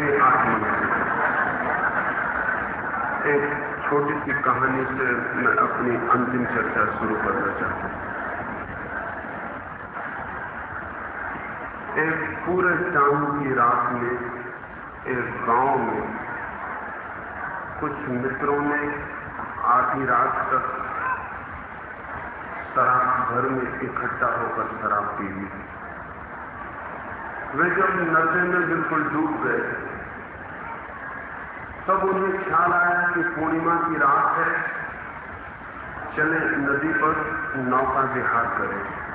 प्रिय आत्मा एक छोटी सी कहानी से मैं अपनी अंतिम चर्चा शुरू करना चाहता हूँ। एक पूरे शाम की रात में, एक गाँव में कुछ मित्रों ने आधी रात तक शराब घर में इकट्ठा होकर शराब पी ली। वे जब नशे में बिल्कुल डूब गए तब उन्हें ख्याल आया कि पूर्णिमा की रात है। चले नदी पर नौका विहार करें।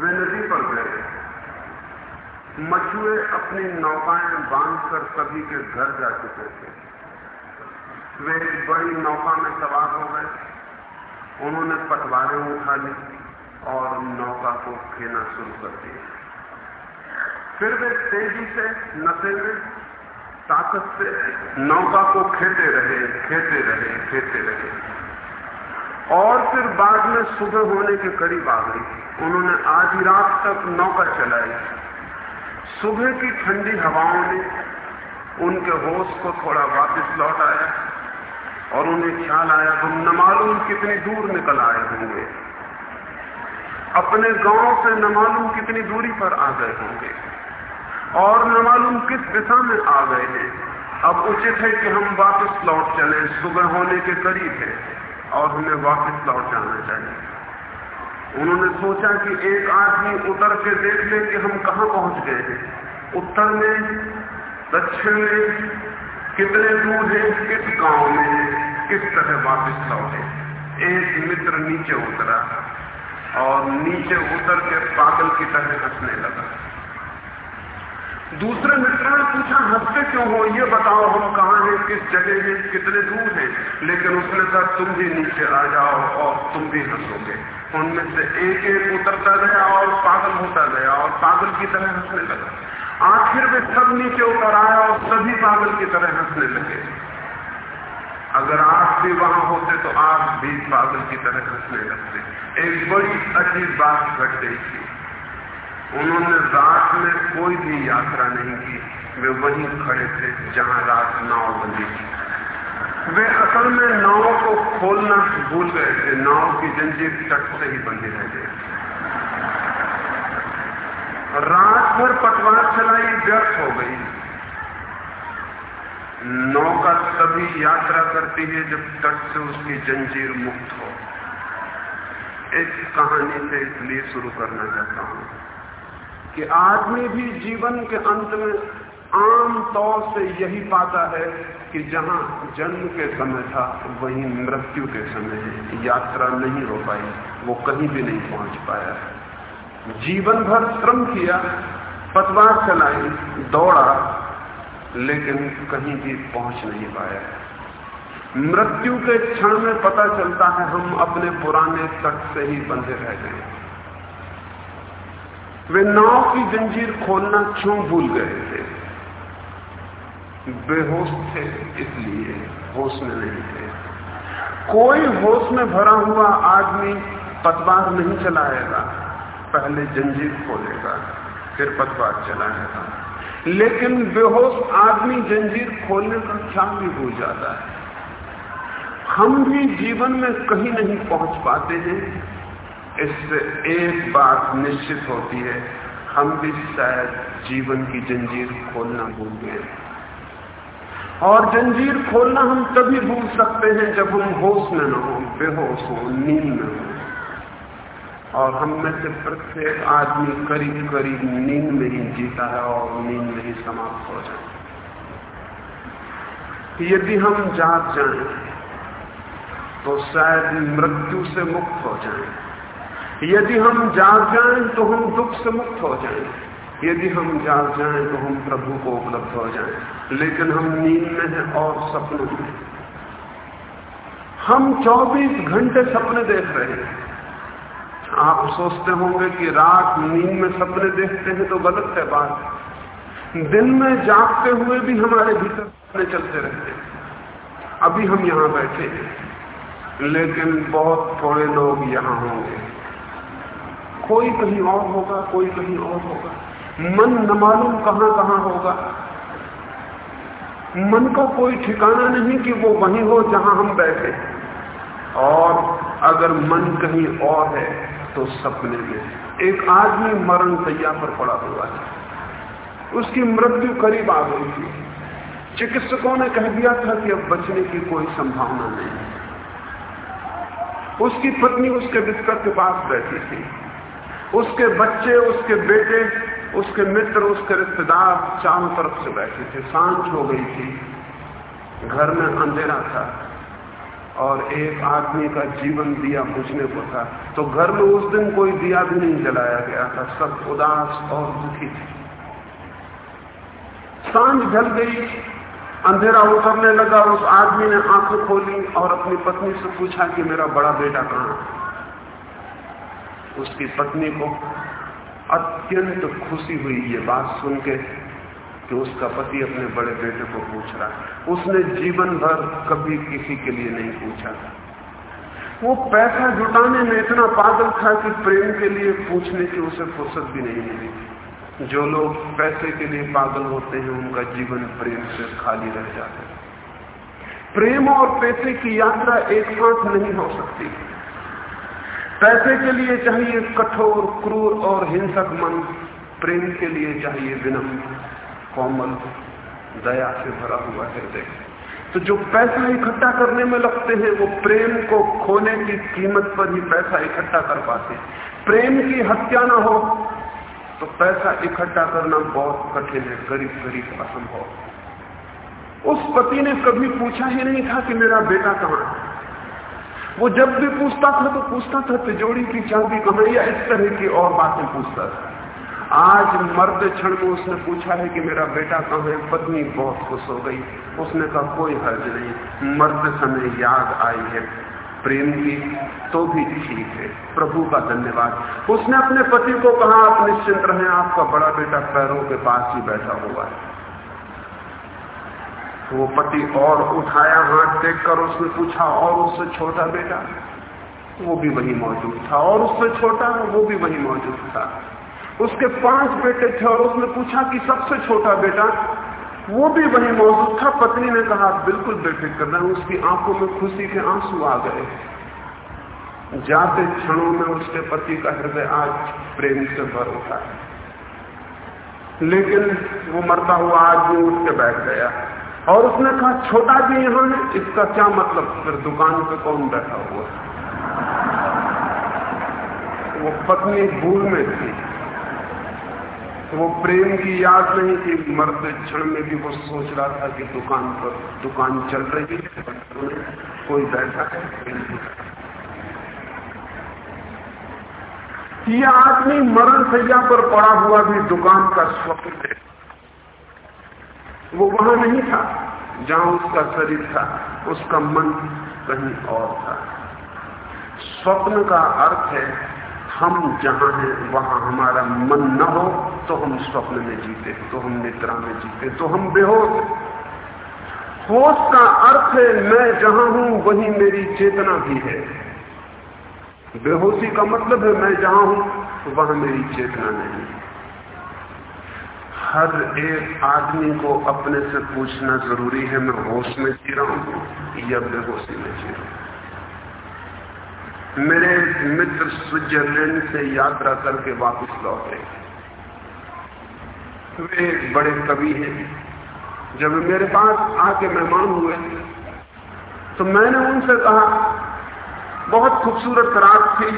वे नदी पर गए। मछुए अपनी नौकाएँ बांधकर सभी के घर जा चुके थे। वे एक बड़ी नौका में सवार हो गए। उन्होंने पटवारें उठा ली और नौका को खेना शुरू कर दिया। फिर वे तेज़ी से नशे में ताकत से नौका को खेते रहे खेते रहे खेते रहे। और फिर बाद में सुबह होने के करीब आ गई। उन्होंने आधी रात तक नौका चलाई। सुबह की ठंडी हवाओं ने उनके होश को थोड़ा वापस लौट आया और उन्हें ख्याल आया हम न मालूम कितनी दूर निकल आए होंगे। अपने गाँव से न मालूम कितनी दूरी पर आ गए होंगे। और न मालूम किस दिशा में आ गए हैं। अब उचित है कि हम वापस लौट चले। सुबह होने के करीब है और हमें वापस लौट जाना चाहिए। उन्होंने सोचा कि एक आदमी उतर के देख ले कि हम कहा पहुँच गए हैं। उत्तर में, दक्षिण में, कितने दूर है, किस गाँव में किस तरह वापस लौटे। एक मित्र नीचे उतरा और नीचे उतर के पागल की तरह हंसने लगा। दूसरे मित्र ने पूछा, हँसते क्यों हो? ये बताओ, हम कहा हैं? किस जगह हैं? कितने दूर हैं? लेकिन उसने कहा, तुम भी नीचे आ जाओ और तुम भी हंसोगे। उनमें से एक एक उतरता गया और पागल होता गया और पागल की तरह हंसने लगा। आखिर वे सब नीचे उतर आए और सभी पागल की तरह हंसने लगे। अगर आप भी वहाँ होते तो आप भी पागल की तरह हंसने लगते। एक बड़ी अजीब बात घट गई थी। उन्होंने रात में कोई भी यात्रा नहीं की। वे वहीं खड़े थे जहाँ रात नाव बंदी थी। वे असल में नाव को खोलना भूल गए थे। नाव की जंजीर तट से ही बंदी रह गई। रात भर पटवार चलाई, व्यर्थ हो गई। नौका तभी यात्रा करती है जब तट से उसकी जंजीर मुक्त हो। इस कहानी से इसलिए शुरू करना चाहता हूँ। कि आदमी भी जीवन के अंत में आम तौर से यही पाता है कि जहाँ जन्म के समय था, वहीं मृत्यु के समय यात्रा नहीं हो पाई, वो कहीं भी नहीं पहुँच पाया। जीवन भर श्रम किया, पतवार चलाई, दौड़ा, लेकिन कहीं भी पहुँच नहीं पाया। मृत्यु के क्षण में पता चलता है, हम अपने पुराने तट से ही बंधे रह गए। वे नाव की जंजीर खोलना क्यों भूल गए थे? बेहोश थे, इसलिए होश में नहीं थे। कोई होश में भरा हुआ आदमी पतवार नहीं चलाएगा, पहले जंजीर खोलेगा, फिर पतवार चलाएगा। लेकिन बेहोश आदमी जंजीर खोलने का ख्याल भी भूल जाता है? हम भी जीवन में कहीं नहीं पहुँच पाते हैं। इससे एक बात निश्चित होती है, हम भी शायद जीवन की जंजीर खोलना भूल गए और जंजीर खोलना हम तभी भूल सकते हैं जब हम होश में न हो, बेहोश हो, नींद में हो। और हम में से प्रत्येक आदमी करीब करीब नींद में ही जीता है और नींद में ही समाप्त हो जाए यदि हम जाग जाएँ तो शायद मृत्यु से मुक्त हो जाएँ। यदि हम जाग जाएँ तो हम दुख से मुक्त हो जाएँ। यदि हम जाग जाएँ तो हम प्रभु को उपलब्ध हो जाएँ। लेकिन हम नींद में हैं और सपनों में हम 24 घंटे सपने देख रहे हैं। आप सोचते होंगे कि रात नींद में सपने देखते हैं तो गलत है बात। दिन में जागते हुए भी हमारे भीतर सपने चलते रहते हैं। अभी हम यहाँ बैठे हैं। लेकिन बहुत थोड़े लोग यहाँ होंगे। कोई कहीं और होगा, कोई कहीं और होगा। मन न मालूम कहाँ कहाँ होगा। मन का कोई ठिकाना नहीं कि वो वहीं हो जहाँ हम बैठे। और अगर मन कहीं और है तो सपने में। एक आदमी मरण सैया पर पड़ा हुआ है। उसकी मृत्यु करीब आ गई थी। चिकित्सकों ने कह दिया था कि अब बचने की कोई संभावना नहीं। उसकी पत्नी उसके बिस्तर के पास बैठी थी। उसके बच्चे, उसके बेटे, उसके मित्र, उसके रिश्तेदार चारों तरफ़ से बैठे थे, साँझ हो गई थी। घर में अंधेरा था और एक आदमी का जीवन दिया बुझने को था। तो घर में उस दिन कोई दिया भी नहीं जलाया गया था, सब उदास और दुखी थे। साँझ ढल गई, अंधेरा उतरने लगा, उस आदमी ने आँखें खोली और अपनी पत्नी से पूछा कि मेरा बड़ा बेटा कहाँ उसकी पत्नी को अत्यंत खुशी हुई ये बात सुन के कि उसका पति अपने बड़े बेटे को पूछ रहा उसने जीवन भर कभी किसी के लिए नहीं पूछा था। वो पैसा जुटाने में इतना पागल था कि प्रेम के लिए पूछने की उसे फुर्सत भी नहीं मिली जो लोग पैसे के लिए पागल होते हैं, उनका जीवन प्रेम से खाली रह जाता है। प्रेम और पैसे की यात्रा एक साथ नहीं हो सकती। पैसे के लिए चाहिए कठोर, क्रूर और हिंसक मन, प्रेम के लिए चाहिए विनम्र, कोमल, दया से भरा हुआ हृदय। तो जो पैसा इकट्ठा करने में लगते हैं, वो प्रेम को खोने की कीमत पर ही पैसा इकट्ठा कर पाते प्रेम की हत्या ना हो तो पैसा इकट्ठा करना बहुत कठिन है, गरीब गरीब असंभव। उस पति ने कभी पूछा ही नहीं था कि मेरा बेटा कहाँ है? वो जब भी पूछता था तो पूछता था तिजोड़ी की चाबी कहाँ या इस तरह की और बातें पूछता था। आज मर्द क्षण में उसने पूछा है कि मेरा बेटा कहाँ है? पत्नी बहुत खुश हो गई। उसने कहा, कोई हर्ज नहीं, मर्द समय याद आई है, प्रेम की तो भी ठीक है। प्रभु का धन्यवाद। उसने अपने पति को कहा, आप निश्चिंत रहे, आपका बड़ा बेटा पैरों के पास ही बैठा हुआ है। वो पति और उठाया हाथ देख कर उसने पूछा, और उससे छोटा बेटा? वो भी वही मौजूद था। और उससे छोटा? वो भी वही मौजूद था। उसके पाँच बेटे थे और उसने पूछा कि सबसे छोटा बेटा? वो भी वही मौजूद था। पत्नी ने कहा, बिल्कुल बेफिक्र करना उसकी आँखों में खुशी के आँसू आ गए जाते क्षणों में उसके पति का हृदय आज प्रेम से भर उठा है। लेकिन वो मरता हुआ आदमी उठ के बैठ गया। और उसने कहा, छोटा भी यहाँ है इसका क्या मतलब? फिर दुकान पे कौन बैठा हुआ? वो पत्नी भूल में थी। वो प्रेम की याद नहीं थी, मरते क्षण में भी वो सोच रहा था कि दुकान पर, दुकान चल रही है, कोई बैठा है? ये आदमी मरण सैया पर पड़ा हुआ भी दुकान का स्वप्न है। वो वहाँ नहीं था, जहाँ उसका शरीर था, उसका मन कहीं और था। स्वप्न का अर्थ है, हम जहाँ हैं, वहाँ हमारा मन न हो तो हम स्वप्न में जीते तो हम निद्रा में जीते तो हम बेहोश। होश का अर्थ है, मैं जहाँ हूँ, वही मेरी चेतना भी है। बेहोशी का मतलब है, मैं जहाँ हूँ, वहाँ मेरी चेतना नहीं हर एक आदमी को अपने से पूछना ज़रूरी है, मैं होश में जी रहा हूँ या बेहोशी में जी रहा हूँ। मेरे मित्र स्विट्जरलैंड से यात्रा करके वापस लौटे वे एक बड़े कवि हैं। जब मेरे पास आके मेहमान हुए तो मैंने उनसे कहा, बहुत खूबसूरत रात थी,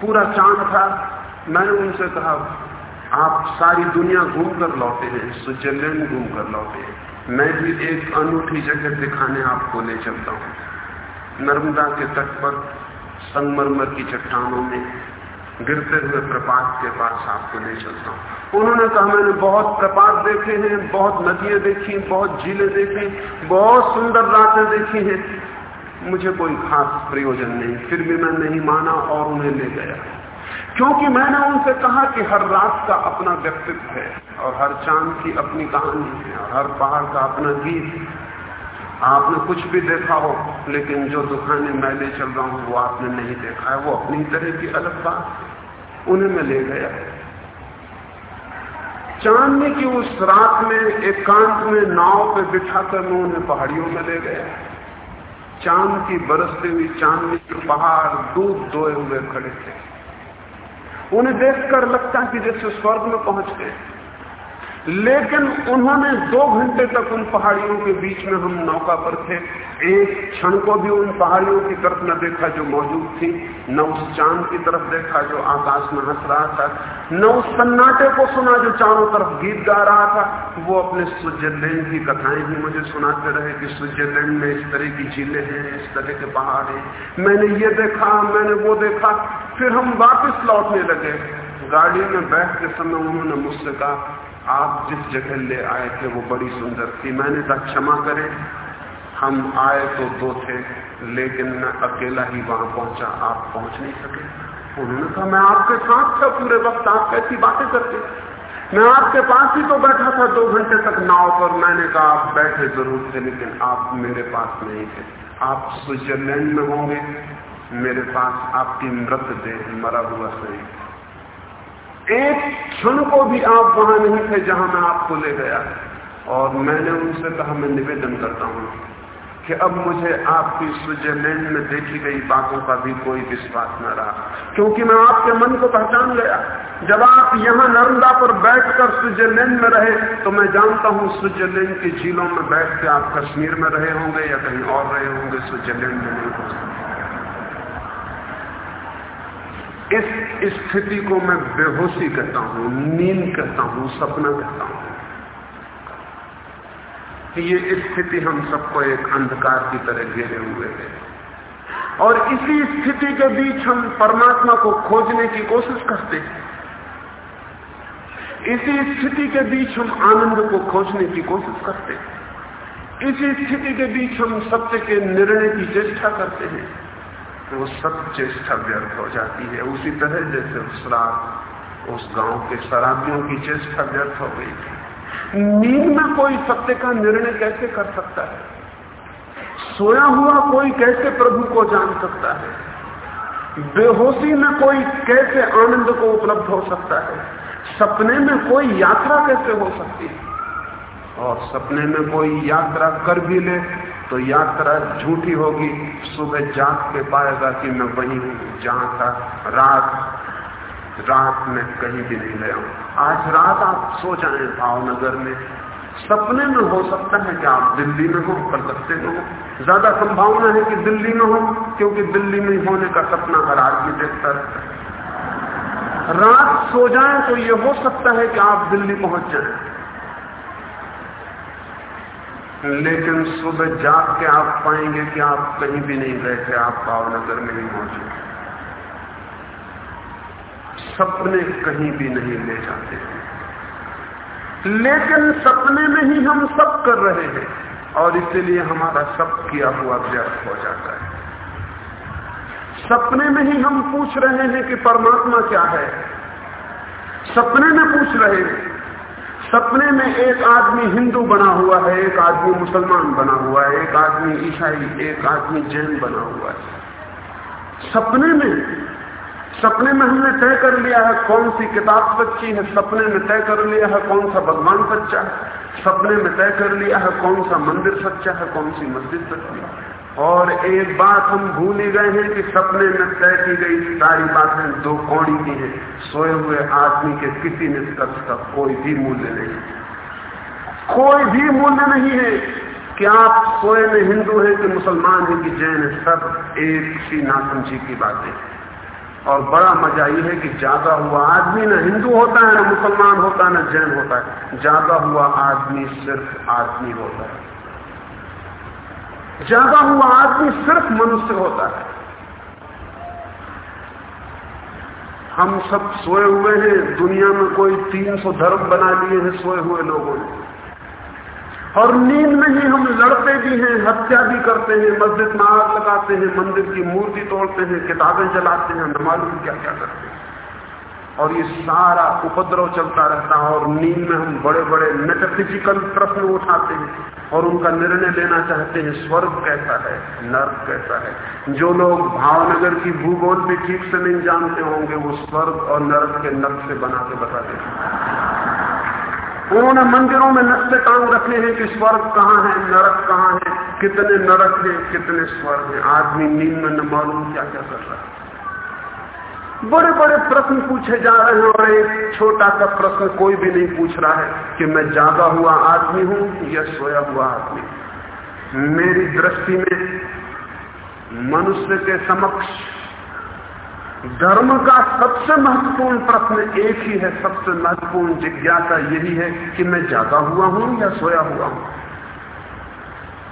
पूरा चाँद था। मैंने उनसे कहा आप सारी दुनिया घूम कर लौटे हैं स्विट्जरलैंड घूम कर लौटे हैं। मैं भी एक अनूठी जगह दिखाने आपको ले चलता हूँ। नर्मदा के तट पर संगमरमर की चट्टानों में गिरते हुए प्रपात के पास आपको ले चलता हूँ। उन्होंने कहा, मैंने बहुत प्रपात देखे हैं, बहुत नदियाँ देखी बहुत झीलें देखी बहुत सुंदर रातें देखी हैं। मुझे कोई खास प्रयोजन नहीं, फिर भी मैं नहीं माना और उन्हें ले गया। क्योंकि मैंने उनसे कहा कि हर रात का अपना व्यक्तित्व है और हर चाँद की अपनी कहानी है और हर पहाड़ का अपना गीत आपने कुछ भी देखा हो, लेकिन जो दुकानें मैं ले चल रहा हूँ वो आपने नहीं देखा है। वो अपनी तरह की अलग बात उन्हें मैं ले गया। चांदनी की उस रात में, एकांत एक में, नाव पे बिठाकर मैं उन्हें पहाड़ियों में ले गया। चाँद की बरसती हुई चांदनी के पहाड़ दूध दोए हुए खड़े थे। उन्हें देखकर लगता है कि जैसे स्वर्ग में पहुँच गए। लेकिन उन्होंने दो घंटे तक उन पहाड़ियों के बीच में हम नौका पर थे। एक क्षण को भी उन पहाड़ियों की तरफ़ न देखा जो मौजूद थी, न उस चाँद की तरफ़ देखा जो आकाश में हंस रहा था, न उस सन्नाटे को सुना जो चारों तरफ़ गीत गा रहा था। वो अपने स्विट्जरलैंड की कथाएँ भी मुझे सुनाते रहे कि स्विट्जरलैंड में इस तरह की झीलें हैं, इस तरह के पहाड़ हैं। मैंने ये देखा, मैंने वो देखा, फिर हम वापस लौटने लगे। गाड़ी में बैठ के समय उन्होंने मुझसे कहा आप जिस जगह ले आए थे, वो बड़ी सुंदर थी। मैंने कहा, क्षमा करें। हम आए तो दो थे, लेकिन मैं अकेला ही वहाँ पहुँचा। आप पहुँच नहीं सके। उन्होंने कहा, मैं आपके साथ था पूरे वक्त। आप कैसी बातें करते। मैं आपके पास ही तो बैठा था दो घंटे तक नाव पर। मैंने कहा, आप बैठे ज़रूर थे, लेकिन आप मेरे पास नहीं थे। आप स्विट्जरलैंड में होंगे। मेरे पास आपकी मृत देह मरा हुआ सही। एक क्षण को भी आप वहाँ नहीं थे जहाँ मैं आपको ले गया। और मैंने उनसे कहा, मैं निवेदन करता हूँ कि अब मुझे आपकी स्विट्जरलैंड में देखी गई बातों का भी कोई विश्वास न रहा। क्योंकि मैं आपके मन को पहचान गया। जब आप यहाँ नर्मदा पर बैठकर स्विट्जरलैंड में रहे तो मैं जानता हूँ स्विट्जरलैंड की झीलों में बैठ के आप कश्मीर में रहे होंगे या कहीं और रहे होंगे। स्विट्जरलैंड में नहीं हो सकते। इस स्थिति को मैं बेहोशी कहता हूँ, नींद कहता हूँ, सपना कहता हूँ। ये स्थिति हम सबको एक अंधकार की तरह घेरे हुए है। और इसी स्थिति के बीच हम परमात्मा को खोजने की कोशिश करते हैं। इसी स्थिति के बीच हम आनंद को खोजने की कोशिश करते हैं। इसी स्थिति के बीच हम सत्य के निर्णय की चेष्टा करते हैं। तो वो सब चेष्टा व्यर्थ हो जाती है। उसी तरह जैसे उस रात उस गाँव के शराबियों की चेष्टा व्यर्थ हो गई थी। नींद में कोई सत्य का निर्णय कैसे कर सकता है? सोया हुआ कोई कैसे प्रभु को जान सकता है? बेहोशी में कोई कैसे आनंद को उपलब्ध हो सकता है? सपने में कोई यात्रा कैसे हो सकती है? और सपने में कोई यात्रा कर भी ले तो यात्रा झूठी होगी। सुबह जाग के पाएगा कि मैं वही हूँ, जहाँ था रात रात में कहीं भी नहीं गया आज रात आप सो जाए भावनगर में। सपने में हो सकता है कि आप दिल्ली में हो, कलकत्ते में हो। ज़्यादा संभावना है कि दिल्ली में हो, क्योंकि दिल्ली में होने का सपना हर आदमी देखता रात सो जाए तो ये हो सकता है कि आप दिल्ली पहुँच जाए। लेकिन सुबह जाग के आप पाएँगे कि आप कहीं भी नहीं बैठे आप भावनगर में ही मौजूद सपने कहीं भी नहीं ले जाते। लेकिन सपने में ही हम सब कर रहे हैं, और इसीलिए हमारा सब किया हुआ व्यर्थ हो जाता है। सपने में ही हम पूछ रहे हैं कि परमात्मा क्या है। सपने में पूछ रहे हैं सपने में एक आदमी हिंदू बना हुआ है, एक आदमी मुसलमान बना हुआ है, एक आदमी ईसाई, एक आदमी जैन बना हुआ है। सपने में सपने में हमने तय कर लिया है कौन सी किताब सच्ची है, सपने में तय कर लिया है कौन सा भगवान सच्चा है, सपने में तय कर लिया है कौन सा मंदिर सच्चा है, कौन सी मस्जिद सच्ची है। और एक बात हम भूल ही गए हैं कि सपने में तय की गई सारी बातें दो कौड़ी की हैं। सोए हुए आदमी के किसी निष्कर्ष का कोई भी मूल्य नहीं। कोई भी मूल्य नहीं है कि आप सोए में हिंदू है कि मुसलमान है कि जैन है, सब एक सी नासमझी की बातें और बड़ा मज़ा ये है कि जागा हुआ आदमी ना हिंदू होता है, ना मुसलमान होता है ना जैन होता है। जागा हुआ आदमी सिर्फ़ आदमी होता है। जागा हुआ आदमी सिर्फ़ मनुष्य होता है। हम सब सोए हुए हैं, दुनिया में कोई 300 धर्म बना लिए हैं सोए हुए लोगों ने। और नींद में ही हम लड़ते भी हैं, हत्या भी करते हैं, मस्जिद में आग लगाते हैं, मंदिर की मूर्ति तोड़ते हैं, किताबें जलाते हैं, न मालूम क्या क्या करते हैं। और ये सारा उपद्रव चलता रहता है और नींद में हम बड़े बड़े मेटाफिजिकल प्रश्न उठाते हैं और उनका निर्णय लेना चाहते हैं, स्वर्ग कैसा है, नर्क कैसा है? जो लोग भावनगर की भूगोल भी ठीक से नहीं जानते होंगे, वो स्वर्ग और नर्क के नक्शे बना के बता देते उन्होंने मंदिरों में नक्शे टांग रखे हैं कि स्वर्ग कहाँ है, नरक कहाँ है, कितने नरक है, कितने स्वर्ग है। आदमी नींद में न मालूम क्या क्या कर रहा है। बड़े बड़े प्रश्न पूछे जा रहे हैं और एक छोटा सा प्रश्न कोई भी नहीं पूछ रहा है कि मैं जागा हुआ आदमी हूँ या सोया हुआ आदमी। मेरी दृष्टि में मनुष्य के समक्ष धर्म का सबसे महत्वपूर्ण प्रश्न एक ही है, सबसे महत्वपूर्ण जिज्ञासा यही है कि मैं जागा हुआ हूँ या सोया हुआ हूँ।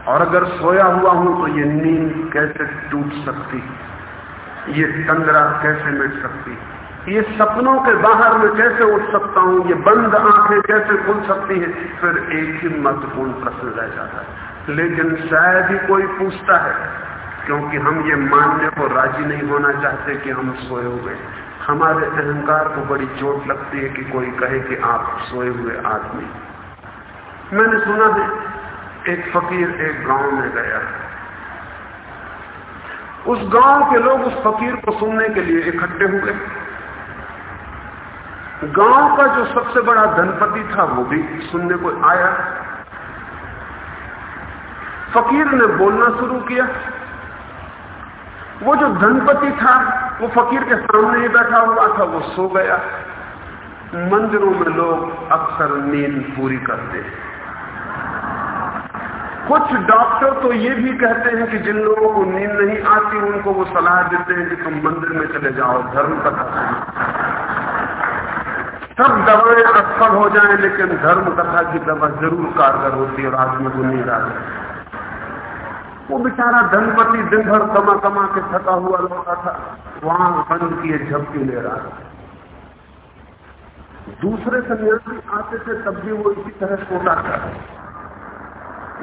और अगर सोया हुआ हूँ तो ये नींद कैसे टूट सकती? ये तंद्रा कैसे मिट सकती ये सपनों के बाहर में कैसे उठ सकता हूँ? ये बंद आँखें कैसे खुल सकती हैं? फिर एक ही महत्वपूर्ण प्रश्न रह जाता है। लेकिन शायद ही कोई पूछता है, क्योंकि हम ये मानने को राज़ी नहीं होना चाहते कि हम सोए हुए हमारे अहंकार को बड़ी चोट लगती है कि कोई कहे कि आप सोए हुए आदमी मैंने सुना है, एक फकीर एक गाँव में गया उस गाँव के लोग उस फकीर को सुनने के लिए इकट्ठे हुए। गाँव का जो सबसे बड़ा धनपति था, वो भी सुनने को आया। फकीर ने बोलना शुरू किया। वो जो धनपति था, वो फकीर के सामने ही बैठा हुआ था, वो सो गया। मंदिरों में लोग अक्सर नींद पूरी करते हैं। कुछ डॉक्टर तो ये भी कहते हैं कि जिन लोगों को नींद नहीं आती उनको वो सलाह देते हैं कि तुम मंदिर में चले जाओ, धर्म कथा सब दवाएँ असफल हो जाएँ, लेकिन धर्म कथा की दवा ज़रूर कारगर होती है और आदमी को नींद आ वो बेचारा धनपति दिन भर कमा कमा के थका हुआ लौटा था, वहाँ बंद किए झपकी ले रहा था। दूसरे सन्यासी आते थे, तब भी वो इसी तरह सोता था।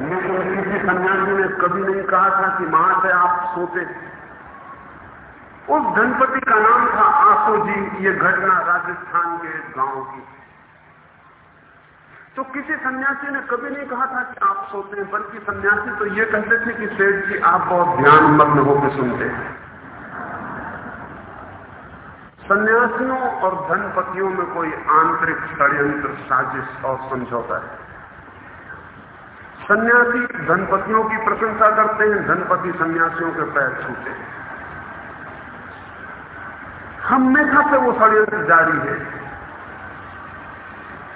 लेकिन किसी सन्यासी ने कभी नहीं कहा था कि माँ से आप सोते। उस धनपति का नाम था आसो जी, ये घटना राजस्थान के गाँव की। तो किसी सन्यासी ने कभी नहीं कहा था कि आप सोते हैं, बल्कि सन्यासी तो ये कहते थे कि सेठ जी, आप बहुत ध्यान मग्न होकर सुनते हैं। सन्यासियों और धनपतियों में कोई आंतरिक षड्यंत्र, साजिश और समझौता है। सन्यासी धनपतियों की प्रशंसा करते हैं, धनपति सन्यासियों के पैर छूते हैं। हमेशा से वो षड्यंत्र जारी है।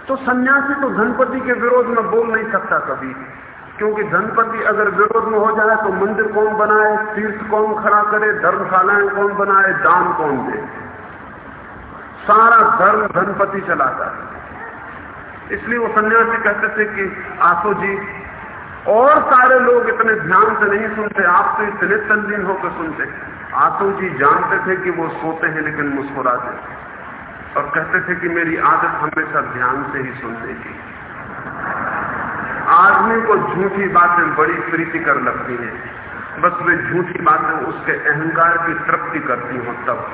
तो सन्यासी तो धनपति के विरोध में बोल नहीं सकता कभी। क्योंकि धनपति अगर विरोध में हो जाए तो मंदिर कौन बनाए, तीर्थ कौन खड़ा करे, धर्मशालाएँ कौन बनाए, दान कौन दे। सारा धर्म धनपति चलाता है। इसलिए वो सन्यासी कहते थे कि, आसो जी, और सारे लोग इतने ध्यान से नहीं सुनते, आप तो इतने तंजीन होकर सुनते आसो जी जानते थे कि वो सोते हैं, लेकिन मुस्कुराते और कहते थे कि मेरी आदत हमेशा ध्यान से ही सुनने की आदमी को झूठी बातें बड़ी प्रीतिकर लगती हैं। बस वे झूठी बातें उसके अहंकार की तृप्ति करती हो तब।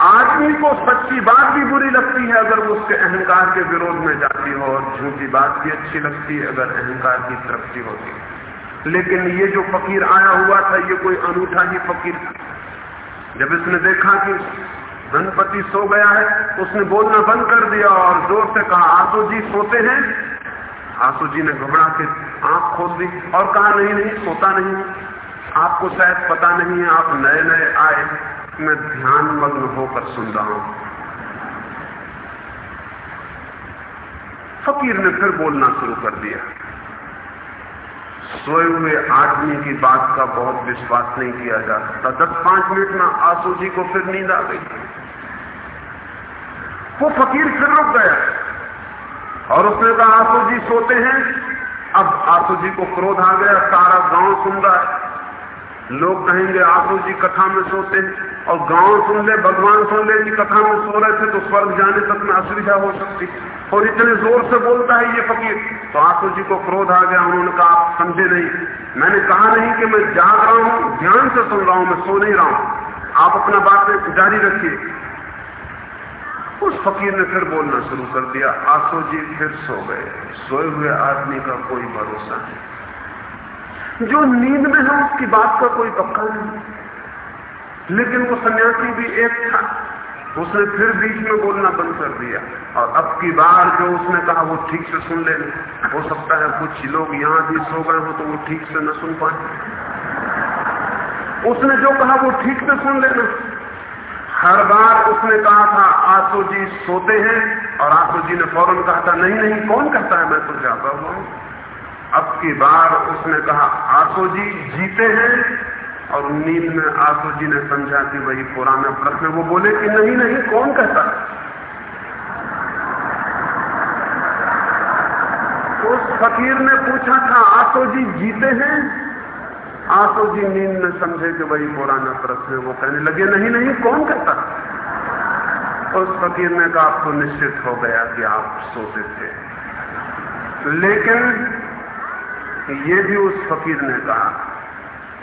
आदमी को सच्ची बात भी बुरी लगती है अगर वो उसके अहंकार के विरोध में जाती हो, और झूठी बात भी अच्छी लगती है अगर अहंकार की तृप्ति होती। लेकिन ये जो फकीर आया हुआ था, ये कोई अनूठा ही फकीर था। जब इसने देखा कि धनपति सो गया है, उसने बोलना बंद कर दिया और ज़ोर से कहा, आसू जी सोते हैं? आसू जी ने घबरा के आँख खोल दी और कहा, नहीं नहीं, सोता नहीं। आपको शायद पता नहीं है, आप नए नए आए मैं ध्यान मग्न होकर सुन रहा हूँ। फकीर ने फिर बोलना शुरू कर दिया। सोए हुए आदमी की बात का बहुत विश्वास नहीं किया जा सकता। दस पाँच मिनट में आँसू जी को फिर नींद आ गई। वो फकीर फिर रुक गया और उसने कहा, आँसू जी सोते हैं? अब आँसू जी को क्रोध आ गया सारा गाँव सुन रहा है। लोग कहेंगे आसू जी कथा में सोते हैं, और गाँव सुन ले, भगवान सुन ले कि कथा में सो रहे थे तो स्वर्ग जाने तक में असुविधा हो सकती। और इतने ज़ोर से बोलता है ये फकीर। तो आसू जी को क्रोध आ गया, उन्होंने कहा, आप समझे नहीं। मैंने कहा नहीं कि मैं जाग रहा हूँ, ध्यान से सुन रहा हूँ, मैं सो नहीं रहा हूँ। आप अपना बात जारी रखिए। उस फकीर ने फिर बोलना शुरू कर दिया, आसो जी फिर सो गए। सोए हुए आदमी का कोई भरोसा नहीं। जो नींद में है, उसकी बात का कोई पक्का नहीं। लेकिन वो सन्यासी भी एक था, उसने फिर बीच में बोलना बंद कर दिया। और अब की बार जो उसने कहा, वो ठीक से सुन लेने हो सकता है कुछ लोग यहाँ भी सो गए हो तो वो ठीक से न सुन पाए। उसने जो कहा, वो ठीक से सुन लेना हर बार उसने कहा था, आसो जी सोते हैं। और आसो जी ने फ़ौरन कहा था, नहीं नहीं, कौन कहता है, मैं तो जाता हुआ अब की बार उसने कहा, आसो जी जीते हैं। और नींद में आसू जी ने समझा कि वही पुराना प्रश्न, वो बोले कि नहीं नहीं, कौन कहता? उस फकीर ने पूछा था आसो जी जीते हैं? आसो जी नींद में समझे कि वही पुराना प्रश्न वो कहने लगे, नहीं नहीं, कौन कहता? उस फकीर ने कहा आप तो निश्चित हो गया कि आप सोते थे। लेकिन ये भी उस फकीर ने कहा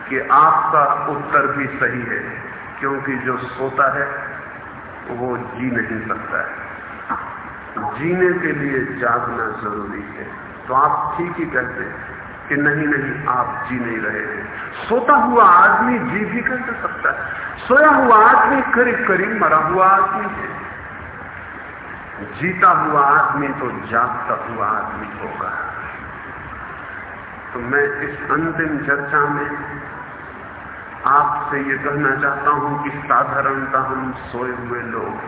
कि आपका उत्तर भी सही है, क्योंकि जो सोता है, वो जी नहीं सकता है। जीने के लिए जागना ज़रूरी है। तो आप ठीक ही कहते कि नहीं नहीं, आप जी नहीं रहे हैं। सोता हुआ आदमी जी भी कैसे सकता है। सोया हुआ आदमी करीब करीब मरा हुआ आदमी है। जीता हुआ आदमी तो जागता हुआ आदमी होगा। तो मैं इस अंतिम चर्चा में आपसे ये कहना चाहता हूँ कि साधारणता हम सोए हुए लोग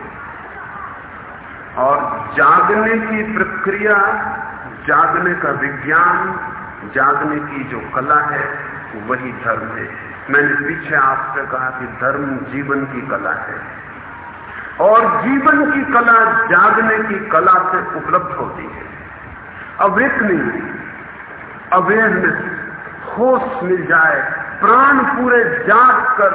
और जागने की प्रक्रिया, जागने का विज्ञान, जागने की जो कला है, वही धर्म है। मैंने पीछे आपसे कहा कि धर्म जीवन की कला है। और जीवन की कला जागने की कला से उपलब्ध होती है। अवेकनिंग अवेयरनेस, होश मिल जाए, प्राण पूरे जाग कर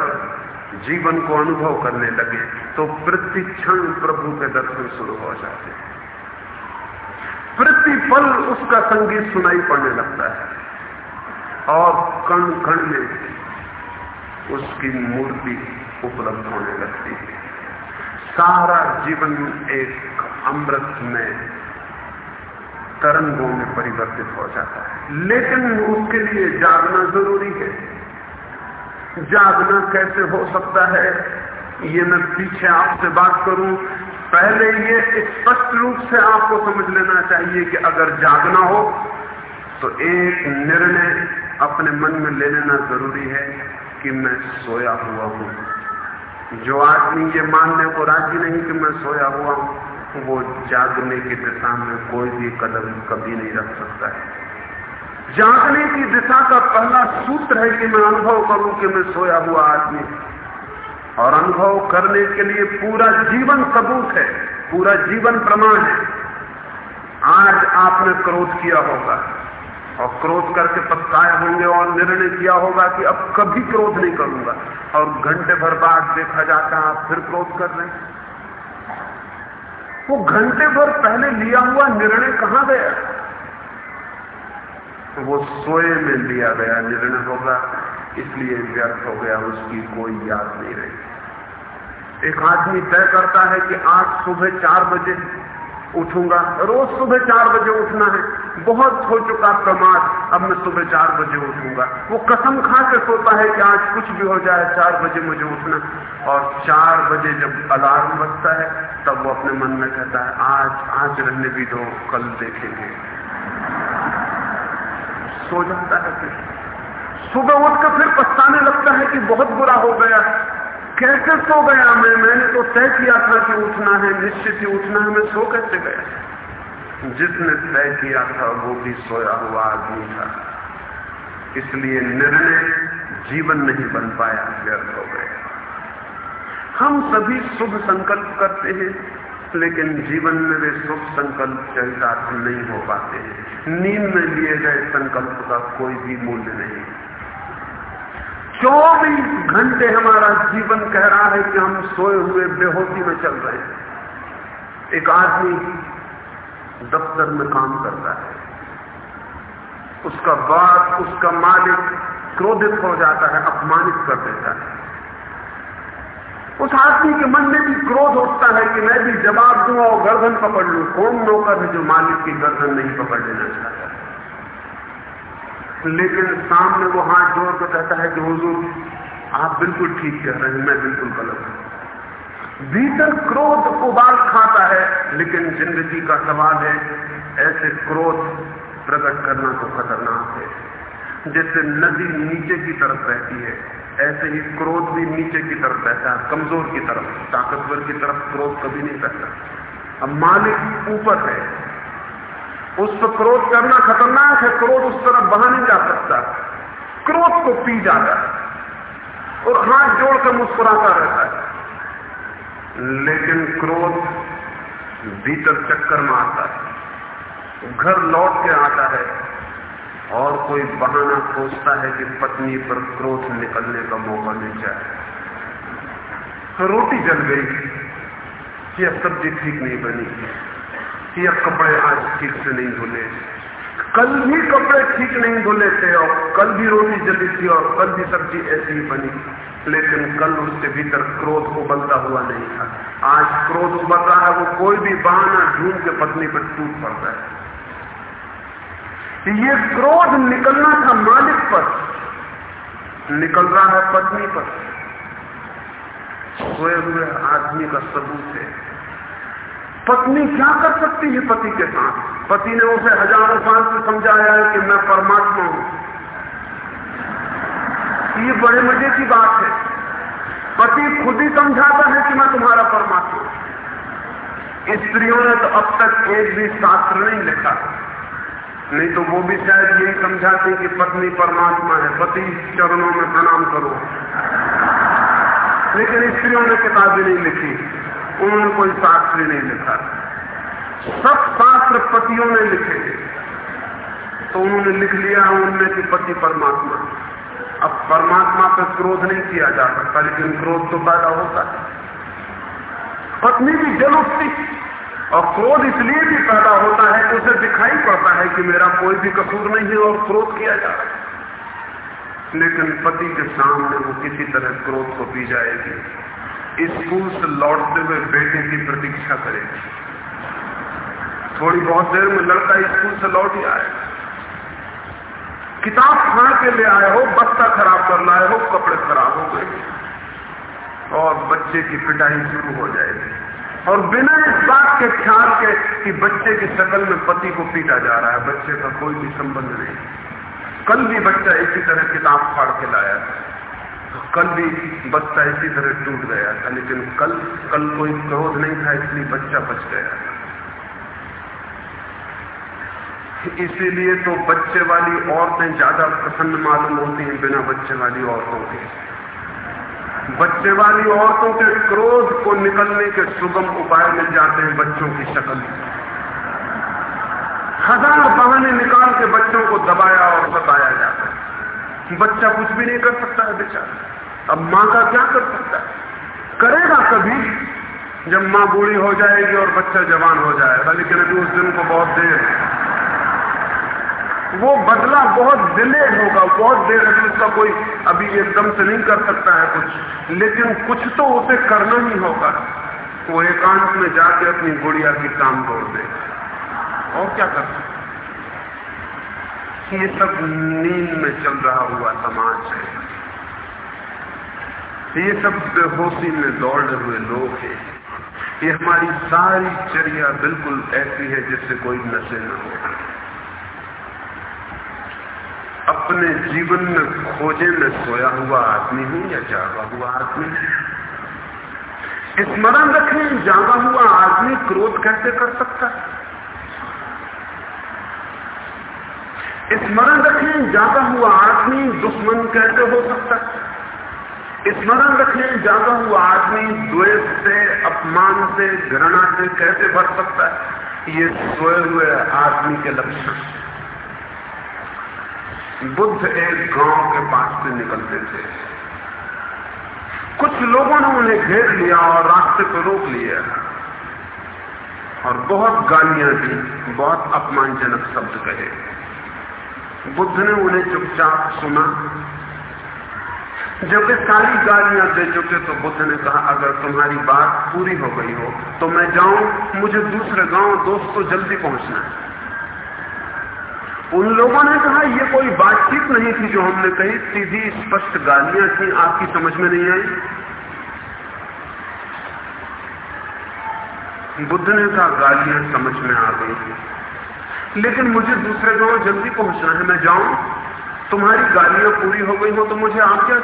जीवन को अनुभव करने लगे तो प्रतिक्षण प्रभु के दर्शन शुरू हो जाते प्रतिपल उसका संगीत सुनाई पड़ने लगता है। और कण कण में उसकी मूर्ति उपलब्ध होने लगती है। सारा जीवन एक अमृत में तरंगों में परिवर्तित हो जाता है। लेकिन उसके लिए जागना ज़रूरी है। जागना कैसे हो सकता है? ये मैं पीछे आपसे बात करूँ। पहले ये स्पष्ट रूप से आपको समझ लेना चाहिए कि अगर जागना हो तो एक निर्णय अपने मन में ले लेना ज़रूरी है कि मैं सोया हुआ हूँ। जो आदमी ये मानने को राज़ी नहीं कि मैं सोया हुआ हूँ वो जागने की दिशा में कोई भी कदम कभी नहीं रख सकता है। जागने की दिशा का पहला सूत्र है कि मैं अनुभव करूँ कि मैं सोया हुआ आदमी और अनुभव करने के लिए पूरा जीवन सबूत है, पूरा जीवन प्रमाण है। आज आपने क्रोध किया होगा, और क्रोध करके पछताए होंगे और निर्णय किया होगा कि अब कभी क्रोध नहीं करूँगा। और घंटे भर बाद देखा जाता है आप फिर क्रोध कर रहे हैं। वो घंटे भर पहले लिया हुआ निर्णय कहाँ गया? तो वो सोए में लिया गया निर्णय होगा, इसलिए व्यर्थ हो गया, उसकी कोई याद नहीं रही। एक आदमी तय करता है कि आज सुबह चार बजे उठूँगा, रोज सुबह चार बजे उठना है। बहुत हो चुका प्रमाद, अब मैं सुबह चार बजे उठूँगा। वो कसम खा के सोता है कि आज कुछ भी हो जाए, चार बजे मुझे उठना। और चार बजे जब अलार्म बजता है, तब वो अपने मन में कहता है, आज आज रहने भी दो, कल देखेंगे। सो जाता है फिर। सुबह उठकर फिर पछताने लगता है कि बहुत बुरा हो गया। कैसे सो गया मैं। मैंने तो तय किया था कि उठना है, निश्चित ही उठना है। मैं सो कैसे गया? जिसने तय किया था, वो भी सोया हुआ आदमी था। इसलिए निर्णय जीवन नहीं बन पाया, व्यर्थ हो गया। हम सभी शुभ संकल्प करते हैं, लेकिन जीवन में वे शुभ संकल्प चरितार्थ नहीं हो पाते नींद में लिए गए संकल्प का कोई भी मूल्य नहीं। चौबीस घंटे हमारा जीवन कह रहा है कि हम सोए हुए बेहोशी में चल रहे हैं। एक आदमी दफ्तर में काम करता है। उसका बात उसका मालिक क्रोधित हो जाता है, अपमानित कर देता है। उस आदमी के मन में भी क्रोध उठता है कि मैं भी जवाब दूँ और गर्दन पकड़ लू। कौन नौकर है जो मालिक की गर्दन नहीं पकड़ लेना चाहता लेकिन सामने वो हाथ जोड़ कर कहता है कि, हुजूर, आप बिल्कुल ठीक कह रहे हैं, मैं बिल्कुल गलत हूँ। भीतर क्रोध उबाल खाता है, लेकिन ज़िंदगी का सवाल है, ऐसे क्रोध प्रकट करना तो खतरनाक है। जैसे नदी नीचे की तरफ़ बहती है, ऐसे ही क्रोध भी नीचे की तरफ़ बहता है, कमज़ोर की तरफ़, ताकतवर की तरफ़ क्रोध कभी नहीं बहता। अब मालिक ऊपर है। उस पर क्रोध करना खतरनाक है, क्रोध उस तरफ़ बहा नहीं जा सकता। क्रोध को पी जाता है और हाथ जोड़कर मुस्कुराता रहता है। लेकिन क्रोध भीतर चक्कर मारता है। घर लौट के आता है और कोई बहाना खोजता है कि पत्नी पर क्रोध निकलने का मौका मिल जाए। रोटी जल गई या सब्ज़ी ठीक नहीं बनी या कपड़े आज ठीक से नहीं धुले। कल भी कपड़े ठीक नहीं धुले थे और कल भी रोटी जली थी और कल भी सब्ज़ी ऐसी ही बनी। लेकिन कल उसके भीतर क्रोध उबलता हुआ नहीं था। आज क्रोध उबल रहा है, वो कोई भी बहाना ढूंढ के पत्नी पर टूट पड़ता है। ये क्रोध निकलना था मालिक पर, निकल रहा है पत्नी पर। सोए हुए आदमी का सबूत है। पत्नी क्या कर सकती है पति के साथ? पति ने उसे हज़ारों साल से समझाया है कि मैं परमात्मा हूँ। ये बड़े मज़े की बात है। पति खुद ही समझाता है कि मैं तुम्हारा परमात्मा स्त्रियों ने तो अब तक एक भी शास्त्र नहीं लिखा। नहीं तो वो भी शायद यही समझाते कि पत्नी परमात्मा है। पति चरणों में प्रणाम करो। लेकिन स्त्रियों ने किताबें नहीं लिखी। उन्होंने कोई शास्त्र नहीं लिखा। सब शास्त्र पतियों ने लिखे। तो उन्होंने लिख लिया उनमें कि पति परमात्मा अब परमात्मा पर क्रोध नहीं किया जा सकता, लेकिन क्रोध तो पैदा होता है। पत्नी भी जल उठती और क्रोध इसलिए भी पैदा होता है कि उसे दिखाई पड़ता है कि मेरा कोई भी कसूर नहीं है और क्रोध किया जा रहा है। लेकिन पति के सामने वो किसी तरह क्रोध को पी जाएगी। स्कूल से लौटते हुए बेटे की प्रतीक्षा करेगी। थोड़ी बहुत देर में लड़का स्कूल से लौट ही आएगा। किताब फाड़ के ले आए हो, बस्ता खराब कर लाए हो, कपड़े खराब हो गए। और बच्चे की पिटाई शुरू हो जाएगी। और बिना इस बात के ख्याल के कि बच्चे की शकल में पति को पीटा जा रहा है, बच्चे का कोई भी संबंध नहीं। कल भी बच्चा इसी तरह किताब फाड़ के लाया था। कल भी बच्चा इसी तरह टूट गया था, लेकिन कल कल कोई क्रोध नहीं था, इसलिए बच्चा बच गया था। इसीलिए तो बच्चे वाली औरतें ज़्यादा प्रसन्न मालूम होती हैं बिना बच्चे वाली औरतों के। बच्चे वाली औरतों के क्रोध को निकलने के सुगम उपाय मिल जाते हैं बच्चों की शक्ल। हज़ार बहाने निकाल के बच्चों को दबाया और बताया जाता है। बच्चा कुछ भी नहीं कर सकता है बेचारा। अब माँ का क्या कर सकता है? करेगा कभी। जब माँ बूढ़ी हो जाएगी और बच्चा जवान हो जाएगा, लेकिन अभी उस दिन को बहुत देर वो बदला बहुत डिलेड होगा, बहुत देर अभी उसका कोई अभी एकदम से नहीं कर सकता है कुछ। लेकिन कुछ तो उसे करना ही होगा। वो एकांत में जाके अपनी गुड़िया की काम तोड़ दे। और क्या कर ये सब नींद में चल रहा हुआ समाज है। ये सब बेहोशी में दौड़े हुए लोग हैं। ये हमारी सारी चर्या बिल्कुल ऐसी है जिससे कोई नशे न हो। अपने जीवन में खोजे में सोया हुआ आदमी हूँ या जागा हुआ आदमी स्मरण रखें जागा हुआ आदमी क्रोध कैसे कर सकता है? स्मरण रखें जागा हुआ आदमी दुश्मन कैसे हो सकता है? स्मरण रखें जागा हुआ आदमी द्वेष से, अपमान से, घृणा से कैसे भर सकता है? ये सोए हुए आदमी के लक्षण बुद्ध एक गाँव के पास से निकलते थे। कुछ लोगों ने उन्हें घेर लिया और रास्ते पर रोक लिया। और बहुत गालियाँ दी, बहुत अपमानजनक शब्द कहे। बुद्ध ने उन्हें चुपचाप सुना। जब वे सारी गालियाँ दे चुके तो बुद्ध ने कहा, अगर तुम्हारी बात पूरी हो गई हो तो मैं जाऊँ, मुझे दूसरे गाँव दोस्त को जल्दी पहुँचना है। उन लोगों ने कहा, ये कोई बातचीत नहीं थी जो हमने कही। सीधी, स्पष्ट गालियाँ थी, आपकी समझ में नहीं आई। बुद्ध ने कहा, गालियाँ समझ में आ गई लेकिन मुझे दूसरे गाँव जल्दी पहुँचना है। मैं जाऊँ? तुम्हारी गालियाँ पूरी हो गई हो तो मुझे आप क्या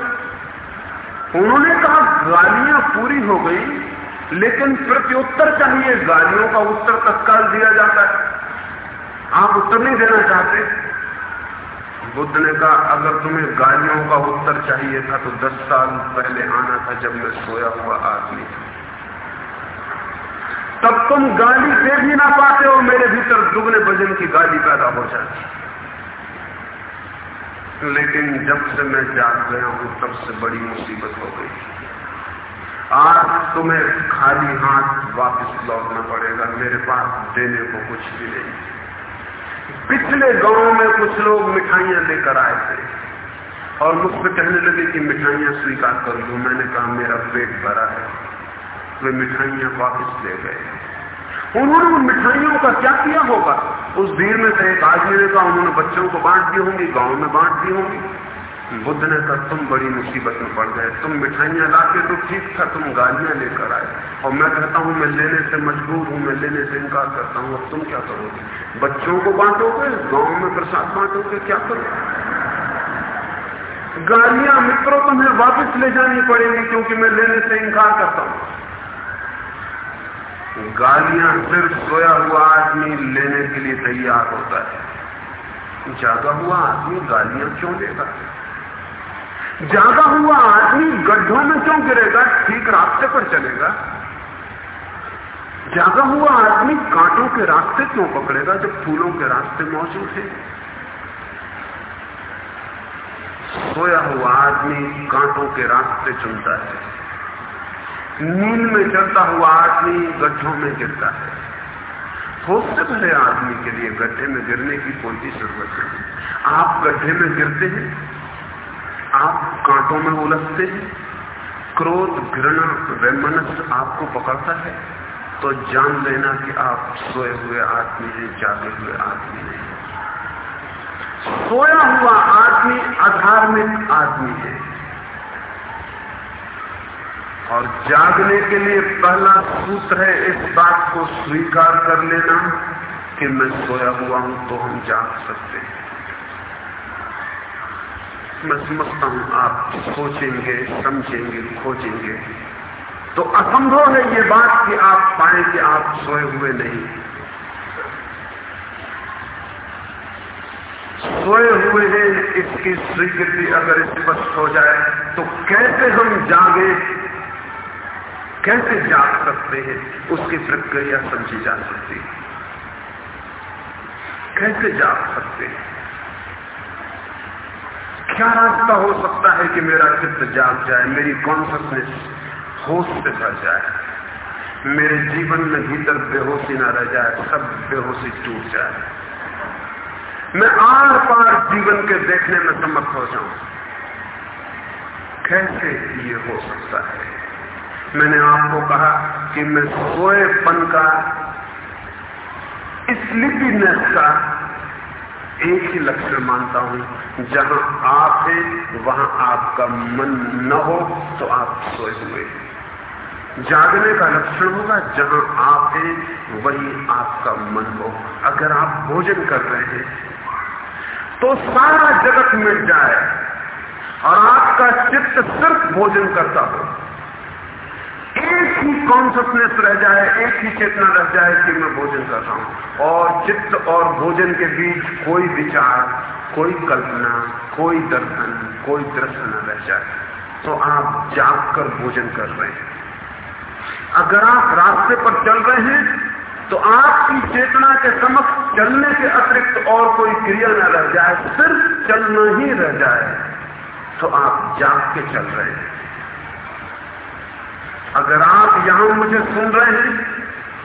उन्होंने कहा, गालियाँ पूरी हो गई, लेकिन प्रत्युत्तर चाहिए। गालियों का उत्तर तत्काल दिया जाता है। आप उत्तर नहीं देना चाहते? बुद्ध ने कहा, अगर तुम्हें गालियों का उत्तर चाहिए था तो दस साल पहले आना था जब मैं सोया हुआ आदमी तब तुम गाली दे भी ना पाते हो, मेरे भीतर दुगने वज़न की गाली पैदा हो जाती। लेकिन जब से मैं जाग गया हूँ, तब से बड़ी मुसीबत हो गई। आज तुम्हें खाली हाथ वापस लौटना पड़ेगा, मेरे पास देने को कुछ भी नहीं। पिछले गाँव में कुछ लोग मिठाइयाँ लेकर आए थे। और मुझसे कहने लगे कि मिठाइयाँ स्वीकार कर लू। मैंने कहा, मेरा पेट भरा है। वे मिठाइयाँ वापस ले गए। उन्होंने उन मिठाइयों का क्या किया होगा? उस भीड़ में से एक आदमी ने कहा, उन्होंने बच्चों को बांट दी होंगी, गाँव में बांट दी होंगी। बुद्ध ने कहा, तुम बड़ी मुसीबत में पड़ गए, तुम मिठाइयाँ लाके तो ठीक था, तुम गालियाँ लेकर आए। और मैं कहता हूँ, मैं लेने से मजबूर हूँ, मैं लेने से इनकार करता हूँ, अब तुम क्या करोगे? बच्चों को बांटोगे? गाँव में प्रसाद बांटोगे? क्या करोगे? गालियाँ मित्रों तुम्हें वापस ले जानी पड़ेगी, क्योंकि मैं लेने से इनकार करता हूँ। गालियाँ सिर्फ़ सोया हुआ आदमी लेने के लिए तैयार होता है। जागा हुआ आदमी गालियाँ क्यों देगा? जागा हुआ आदमी गड्ढों में क्यों गिरेगा? ठीक रास्ते पर चलेगा। जागा हुआ आदमी कांटों के रास्ते क्यों पकड़ेगा जब फूलों के रास्ते मौजूद है? सोया हुआ आदमी कांटों के रास्ते चुनता है। नींद में चलता हुआ आदमी गड्ढों में गिरता है। होश से भरे आदमी के लिए गड्ढे में गिरने की कोई भी ज़रूरत नहीं। आप गड्ढे में गिरते हैं? आप कांटों में उलझते हैं क्रोध, घृणा, वैमनस आपको पकड़ता है तो जान लेना कि आप सोए हुए आदमी हैं, जागे हुए आदमी हैं। सोया हुआ आदमी अधार्मिक आदमी है। और जागने के लिए पहला सूत्र है, इस बात को स्वीकार कर लेना कि मैं सोया हुआ हूँ तो हम जाग सकते हैं। मैं समझता हूँ आप सोचेंगे, समझेंगे, खोजेंगे। तो असंभव है ये बात कि आप पाए कि आप सोए हुए नहीं। सोए हुए हैं, इसकी स्वीकृति अगर स्पष्ट हो जाए तो कैसे हम जागे? कैसे जाग सकते हैं? उसकी प्रक्रिया समझी जा सकती है। कैसे जाग सकते हैं? क्या रास्ता हो सकता है कि मेरा चित्त जाग जाए, मेरी कॉन्सियसनेस होश से भर जाए? मेरे जीवन में भीतर बेहोशी ना रह जाए, सब बेहोशी टूट जाए। मैं आर पार जीवन के देखने में समर्थ हो जाऊँ। कैसे ये हो सकता है? मैंने आपको कहा कि मैं सोएपन का स्लीपीनेस का एक ही लक्षण मानता हूँ, जहाँ आप हैं, वहाँ आपका मन न हो तो आप सोए हुए जागने का लक्षण होगा, जहाँ आप हैं, वही आपका मन हो। अगर आप भोजन कर रहे हैं तो सारा जगत मिट जाए और आपका चित्त सिर्फ़ भोजन करता हो। एक ही कॉन्सियसनेस रह जाए, एक ही चेतना रह जाए कि मैं भोजन कर रहा हूँ। और चित्त और भोजन के बीच कोई विचार, कोई कल्पना, कोई दर्शन कोई दृश्य न रह जाए। तो आप जाग कर भोजन कर रहे हैं। अगर आप रास्ते पर चल रहे हैं तो आपकी चेतना के समक्ष चलने के अतिरिक्त और कोई क्रिया न रह जाए, सिर्फ़ चलना ही रह जाए तो आप जाग के चल रहे हैं। अगर आप यहाँ मुझे सुन रहे हैं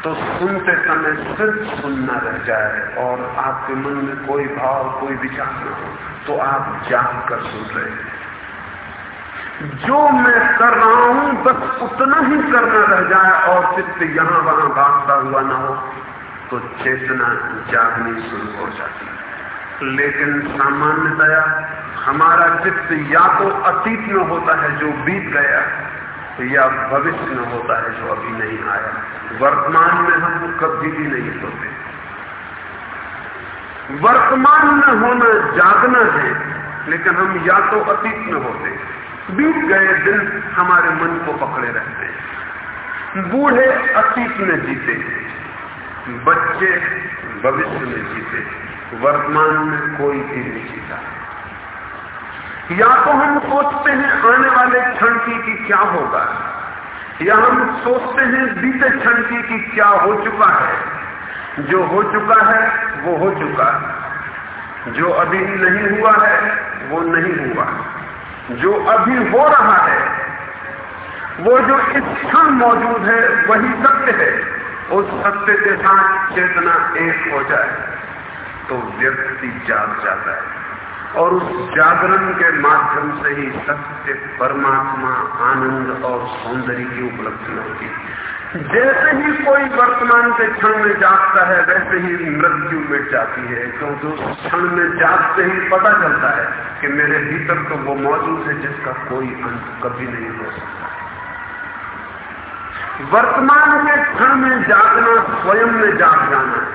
तो सुनते समय सिर्फ़ सुनना रह जाए और आपके मन में कोई भाव, कोई विचार न हो तो आप जाग कर सुन रहे हैं। जो मैं कर रहा हूँ, बस उतना ही करना रह जाए और चित्त यहाँ वहाँ भागता हुआ ना हो तो चेतना जागनी शुरू हो जाती है। लेकिन सामान्यतया हमारा चित्त या तो अतीत में होता है, जो बीत गया या भविष्य में होता है जो अभी नहीं आया। वर्तमान में हम कभी भी नहीं होते वर्तमान में होना जागना है, लेकिन हम या तो अतीत में होते बीत गए दिन हमारे मन को पकड़े रहते हैं। बूढ़े अतीत में जीते बच्चे भविष्य में जीते वर्तमान में कोई भी नहीं जीता। या तो हम सोचते हैं आने वाले क्षण की कि क्या होगा, या हम सोचते हैं बीते क्षण की कि क्या हो चुका है। जो हो चुका है, वो हो चुका। है जो अभी नहीं हुआ है, वो नहीं हुआ। जो अभी हो रहा है, वो जो इस क्षण मौजूद है, वही सत्य है। उस सत्य के साथ चेतना एक हो जाए तो व्यक्ति जाग जाता है। और उस जागरण के माध्यम से ही सत्य, परमात्मा, आनंद और सौंदर्य की उपलब्धि होती जैसे ही कोई वर्तमान के क्षण में जागता है, वैसे ही मृत्यु मिट जाती है। क्योंकि तो उस क्षण में जागते ही पता चलता है कि मेरे भीतर तो वो मौजूद है, जिसका कोई अंत कभी नहीं हो सकता। वर्तमान के क्षण में जागना, स्वयं में जाग जाना,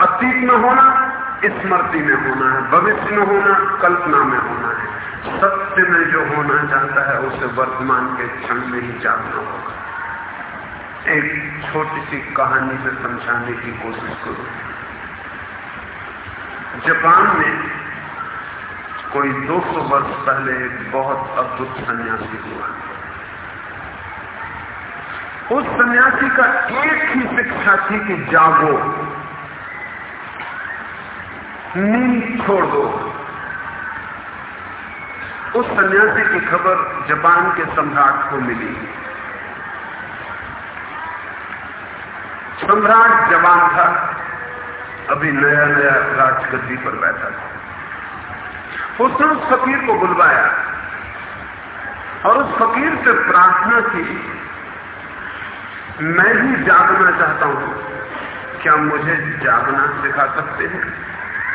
अतीत में होना स्मृति में होना है, भविष्य में होना कल्पना में होना है। सत्य में जो होना चाहता है, उसे वर्तमान के क्षण में ही जागना होगा। एक छोटी सी कहानी से समझाने की कोशिश करूँ। जापान में कोई 200 वर्ष पहले एक बहुत अद्भुत सन्यासी हुआ। उस सन्यासी का एक ही शिक्षा थी कि जागो। नींद छोड़ दो। उस सन्यासी की खबर जापान के सम्राट को मिली। सम्राट जवान था, अभी नया नया राजगद्दी पर बैठा था। उसने उस फकीर को बुलवाया और उस फकीर से प्रार्थना की, मैं भी जागना चाहता हूँ। क्या मुझे जागना सिखा सकते हैं?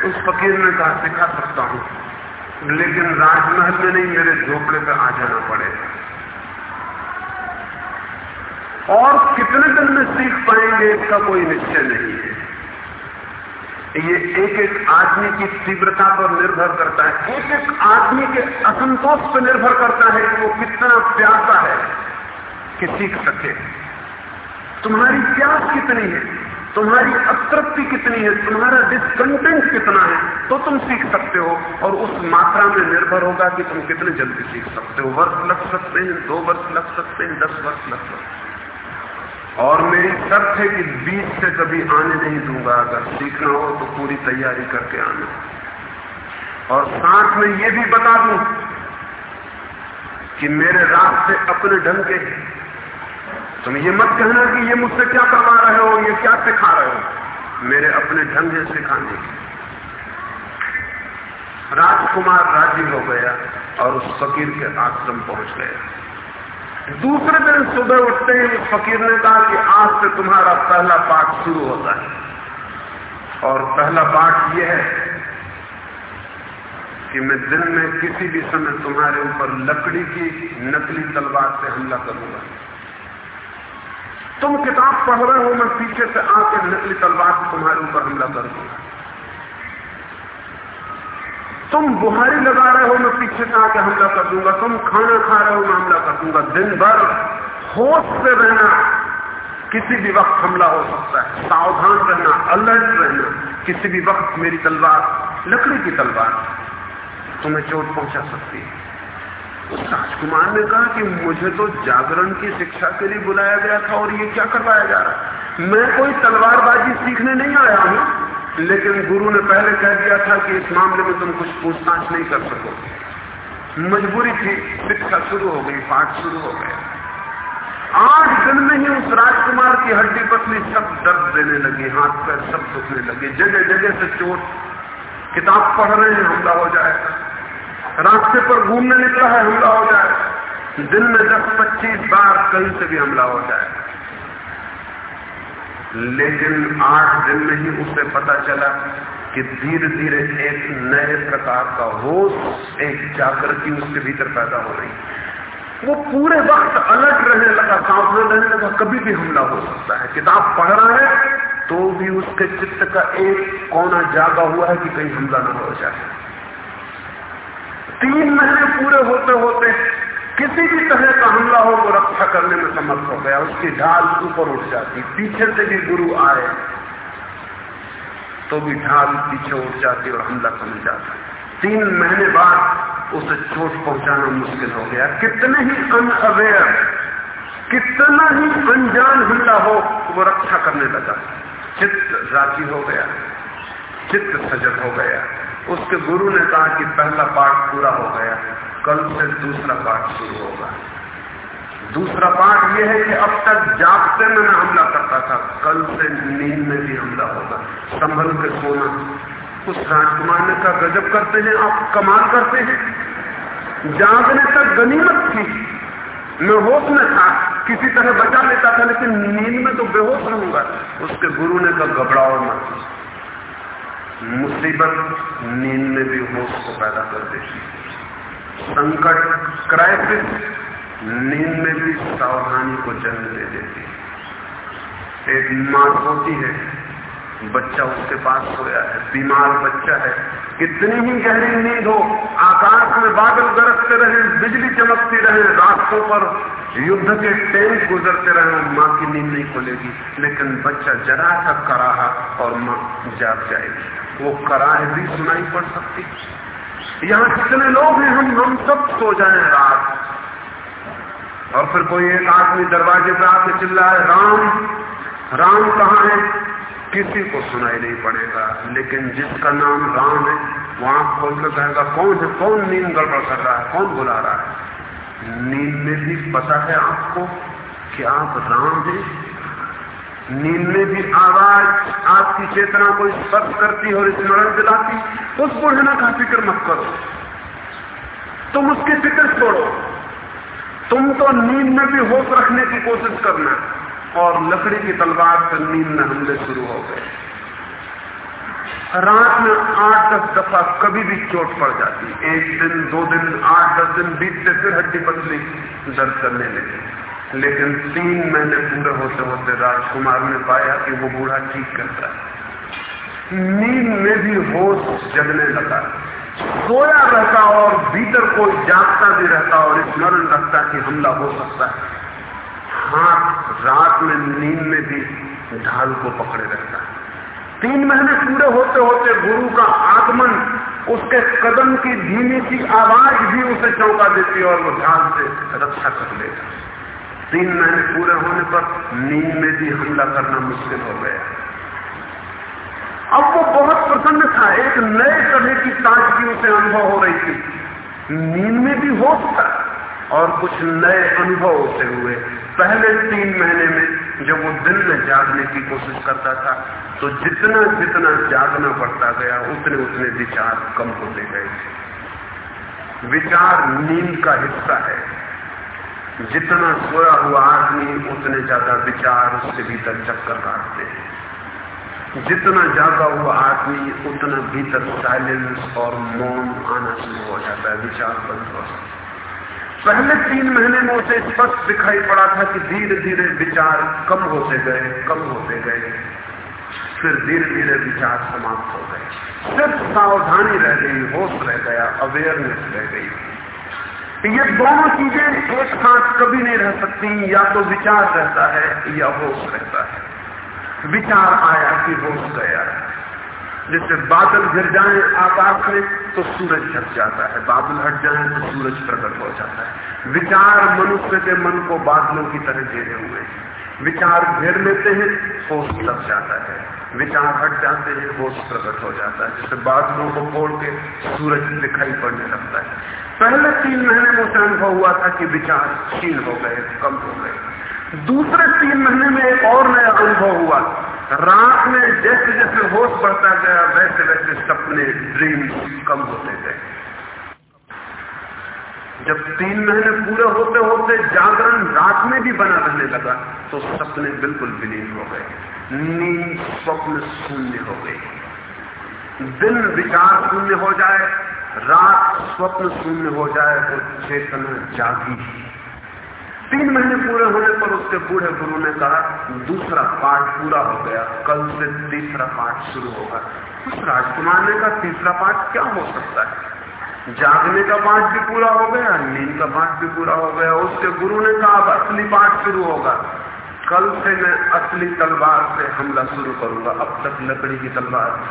उस फकीर ने कहा सिखा सकता हूँ। लेकिन राजमहल में नहीं, मेरे झोपड़े पे आ जाना पड़ेगा। और कितने दिन में सीख पाएँगे, इसका कोई निश्चय नहीं है। ये एक एक आदमी की तीव्रता पर निर्भर करता है। एक एक आदमी के असंतोष पर निर्भर करता है कि वो कितना प्यासा है कि सीख सके। तुम्हारी प्यास कितनी है? तुम्हारी अतृप्ति कितनी है? तुम्हारा डिसकंटेंट कितना है? तो तुम सीख सकते हो और उस मात्रा में निर्भर होगा कि तुम कितने जल्दी सीख सकते हो। वर्ष लग सकते हैं, दो वर्ष लग सकते हैं, दस वर्ष लग सकते हैं। और मेरी शर्त है कि बीच से कभी आने नहीं दूँगा। अगर सीखना हो तो पूरी तैयारी करके आना। और साथ में ये भी बता दूँ कि मेरे रास्ते अपने ढंग के तुम ये मत कहना कि ये मुझसे क्या करवा रहे हो, ये क्या सिखा रहे हो। मेरे अपने ढंग से सिखाने। की राजकुमार राज़ी हो गया और उस फकीर के आश्रम पहुँच गया। दूसरे दिन सुबह उठते ही फकीर ने कहा कि आज से तुम्हारा पहला पाठ शुरू होता है। और पहला पाठ यह है कि मैं दिन में किसी भी समय तुम्हारे ऊपर लकड़ी की नकली तलवार से हमला करूँगा। तुम किताब पढ़ रहे हो, मैं पीछे से आकर नकली तलवार से तुम्हारे ऊपर हमला कर दूँगा। तुम बुहारी लगा रहे हो, मैं पीछे से आके हमला कर दूँगा। तुम खाना खा रहे हो, मैं हमला कर दूँगा। दिन भर होश से रहना, किसी भी वक्त हमला हो सकता है। सावधान रहना अलर्ट रहना, किसी भी वक्त मेरी तलवार, लकड़ी की तलवार, तुम्हें चोट पहुँचा सकती है। उस राजकुमार ने कहा कि मुझे तो जागरण की शिक्षा के लिए बुलाया गया था और ये क्या करवाया जा रहा मैं कोई तलवारबाजी सीखने नहीं आया हूँ। लेकिन गुरु ने पहले कह दिया था कि इस मामले में तुम कुछ पूछताछ नहीं कर सको। मजबूरी थी, शिक्षा शुरू हो गई, पाठ शुरू हो गया। आठ दिन में ही उस राजकुमार की हड्डी पतली, सब दर्द देने लगी, हाथ पैर सब दुखने लगे जगह जगह से चोट। किताब पढ़ रहे हैं, हमला हो जाएगा। रास्ते पर घूमने निकला है, हमला हो जाए। दिन में दस, पच्चीस बार कहीं से भी हमला हो जाए। लेकिन आठ दिन में ही उसे पता चला कि धीरे धीरे एक नए प्रकार का होश, एक जागृति उसके भीतर पैदा हो रही। वो पूरे वक्त अलर्ट रहने लगा सावधान रहने लगा, कभी भी हमला हो सकता है। किताब पढ़ रहा है तो भी उसके चित्त का एक कोना जागा हुआ है कि कहीं हमला ना हो जाए। तीन महीने पूरे होते होते किसी भी तरह का हमला हो, वो रक्षा करने में समर्थ हो गया। उसकी ढाल ऊपर उठ जाती। पीछे से भी गुरु आए तो भी ढाल पीछे उठ जाती और हमला समझ जाता। तीन महीने बाद उसे चोट पहुंचाना मुश्किल हो गया। कितने ही अनअवेयर, कितना ही अनजान हमला हो, वो रक्षा करने लगा। चित्त राज़ी हो गया, चित्त सजग हो गया। उसके गुरु ने कहा कि पहला पाठ पूरा हो गया, कल से दूसरा पाठ शुरू होगा। दूसरा पाठ यह है कि अब तक जागते में मैं हमला करता था, कल से नींद में भी हमला होगा। संभल के सोना। उस राजकुमार ने कहा, गजब करते हैं, आप कमाल करते हैं। जागने तक गनीमत थी। मैं होश में था, किसी तरह बचा लेता था, लेकिन नींद में तो बेहोश रहूँगा। उसके गुरु ने कहा, घबराओ मत। मुसीबत, नींद में भी होश को पैदा कर देती संकट क्राइसिस नींद में भी सावधानी को जन्म दे देती एक माँ होती है, बच्चा उसके पास सोया है, बीमार बच्चा है। कितनी ही गहरी नींद हो, आकाश में बादल गरजते रहे, बिजली चमकती रहे, रास्तों पर युद्ध के टैंक गुजरते रहे, माँ की नींद नहीं खुलेगी। लेकिन बच्चा जरा सा कराहा और माँ जाग जाएगी। वो कराह भी सुनाई पड़ सकती यहाँ कितने लोग हैं, हम हम सब सो जाए रात। और फिर कोई एक आदमी दरवाजे पर आके चिल्लाए, राम राम कहाँ है? किसी को सुनाई नहीं पड़ेगा। लेकिन जिसका नाम राम है वहाँ खोल कर कहेगा, कौन है? कौन नींद गड़बड़ कर रहा है? कौन बुला रहा है? नींद में भी पता है आपको कि आप राम हैं। नींद में भी आवाज़ आपकी चेतना को स्पर्श करती और स्मरण दिलाती उस बुढ़ना का फ़िक्र मत करो। तुम उसकी फ़िक्र छोड़ो। तुम तो नींद में भी होश रखने की कोशिश करना और लकड़ी की तलवार से नींद में हमले शुरू हो गए। रात में आठ दस दफ़ा कभी भी चोट पड़ जाती एक दिन, दो दिन, आठ दस दिन बीतते, फिर हड्डी पतली, दर्द करने लगे लेकिन तीन महीने पूरे होते होते राजकुमार ने पाया कि वो बूढ़ा ठीक करता है। नींद में भी होश जगने लगा। सोया रहता और भीतर कोई जागता भी रहता और स्मरण रखता कि हमला हो सकता है। हाथ रात में नींद में भी ढाल को पकड़े रहता है। तीन महीने पूरे होते होते गुरु का आगमन, उसके कदम की धीमी सी आवाज़ भी उसे चौंका देती और वो ढाल से रक्षा कर लेगा तीन महीने पूरे होने पर नींद में भी हमला करना मुश्किल हो गया। अब वो बहुत प्रसन्न था, एक नए तरह की ताजगी उसे अनुभव हो रही थी। नींद में भी होश था और कुछ नए अनुभव उसे हुए। पहले तीन महीने में जब वो दिन में जागने की कोशिश करता था तो जितना जितना जागना पड़ता गया, उतने उतने विचार कम होते गए विचार नींद का हिस्सा है। जितना सोया हुआ आदमी, उतने ज़्यादा विचार उसके भीतर चक्कर काटते हैं। जितना जागा हुआ आदमी, उतना भीतर साइलेंस और मौन आना शुरू हो जाता है, विचार बंद हो जाता है। पहले तीन महीने में उसे स्पष्ट दिखाई पड़ा था कि धीरे धीरे विचार कम होते गए, कम होते गए। फिर धीरे धीरे विचार समाप्त हो गए। सिर्फ़ सावधानी रह गई, होश रह गया अवेयरनेस रह गई। ये दोनों चीज़ें एक साथ कभी नहीं रह सकती, या तो विचार रहता है, या होश रहता है। विचार आया कि होश गया। जैसे बादल गिर जाए आकाश में तो सूरज ढक जाता है। बादल हट जाए तो सूरज प्रकट हो जाता है। विचार मनुष्य के मन को बादलों की तरह घेरे हुए विचार घेर लेते हैं, होश लग जाता है। विचार हट जाते हैं, होश प्रकट हो जाता है। जैसे बादलों को फोड़ के सूरज दिखाई पड़ने लगता है। पहले तीन महीने में उसे अनुभव हुआ था कि विचार क्षीण हो गए, कम हो गए। दूसरे तीन महीने में एक और नया अनुभव हुआ रात में जैसे जैसे होश बढ़ता गया, वैसे वैसे सपने ड्रीम कम होते गए। जब तीन महीने पूरे होते होते जागरण रात में भी बना रहने लगा तो सपने बिल्कुल विलीन हो गए। नींद स्वप्न शून्य हो गई। दिन विचार शून्य हो जाए, रात स्वप्न शून्य हो जाए तो चेतना जागी। तीन महीने पूरे होने पर उसके बूढ़े गुरु ने कहा, दूसरा पाठ पूरा हो गया, कल से तीसरा पाठ शुरू होगा। उस राजकुमार ने कहा, तीसरा पाठ क्या हो सकता है? जागने का पाठ भी पूरा हो गया, नींद का पाठ भी पूरा हो गया, उसके गुरु ने कहा, अब असली पाठ शुरू होगा। कल से मैं असली तलवार से हमला शुरू करूँगा, अब तक लकड़ी की तलवार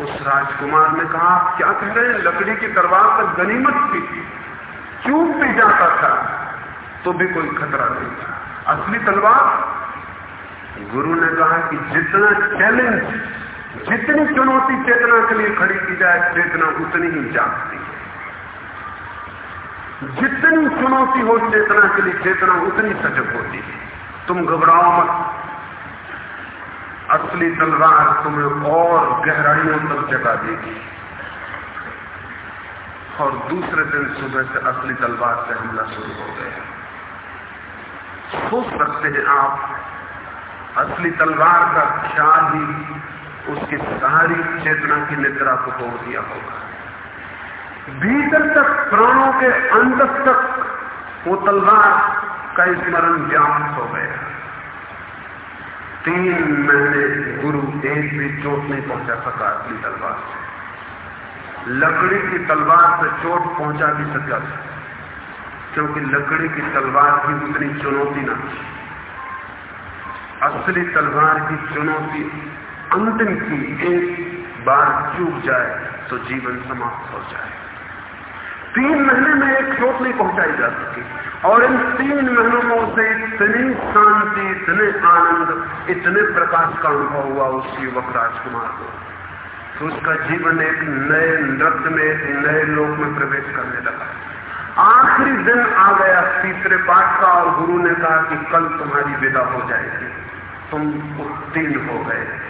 उस राजकुमार ने कहा, आप क्या कह रहे हैं? लकड़ी की तलवार तक गनीमत की थी। चूक भी जाता था? तो भी कोई खतरा नहीं था। असली तलवार? गुरु ने कहा कि जितना चैलेंज जितनी चुनौती चेतना के लिए खड़ी की जाए, चेतना उतनी ही जागती है। जितनी चुनौती हो चेतना के लिए, चेतना उतनी सजग होती है। तुम घबराओ मत। असली तलवार तुम्हें और गहराइयों तक जगा देगी। और दूसरे दिन सुबह से असली तलवार से हमला शुरू हो गया सोच सकते हैं आप। असली तलवार का ख्याल ही उसकी सारी चेतना की निद्रा को तोड़ दिया होगा। भीतर तक, प्राणों के अंत तक वो तलवार का स्मरण व्याप्त हो गया। तीन महीने गुरु एक भी चोट नहीं पहुँचा सका असली तलवार से। लकड़ी की तलवार से चोट पहुँचा भी सकता सका क्योंकि लकड़ी की तलवार की उतनी चुनौती न थी। असली तलवार की चुनौती अंतिम की एक बार चूक जाए तो जीवन समाप्त हो जाए। तीन महीने में एक चोट नहीं पहुंचाई जा सकी, और इन तीन महीनों में उसे इतनी शांति, इतने आनंद, इतने प्रकाश का अनुभव हुआ उस युवक राजकुमार को। उसका जीवन एक नए नृत्य में, एक नए लोक में प्रवेश करने लगा। आखिरी दिन आ गया, तीसरे पाठ का, और गुरु ने कहा कि कल तुम्हारी विदा हो जाएगी। तुम उत्तीर्ण हो गए।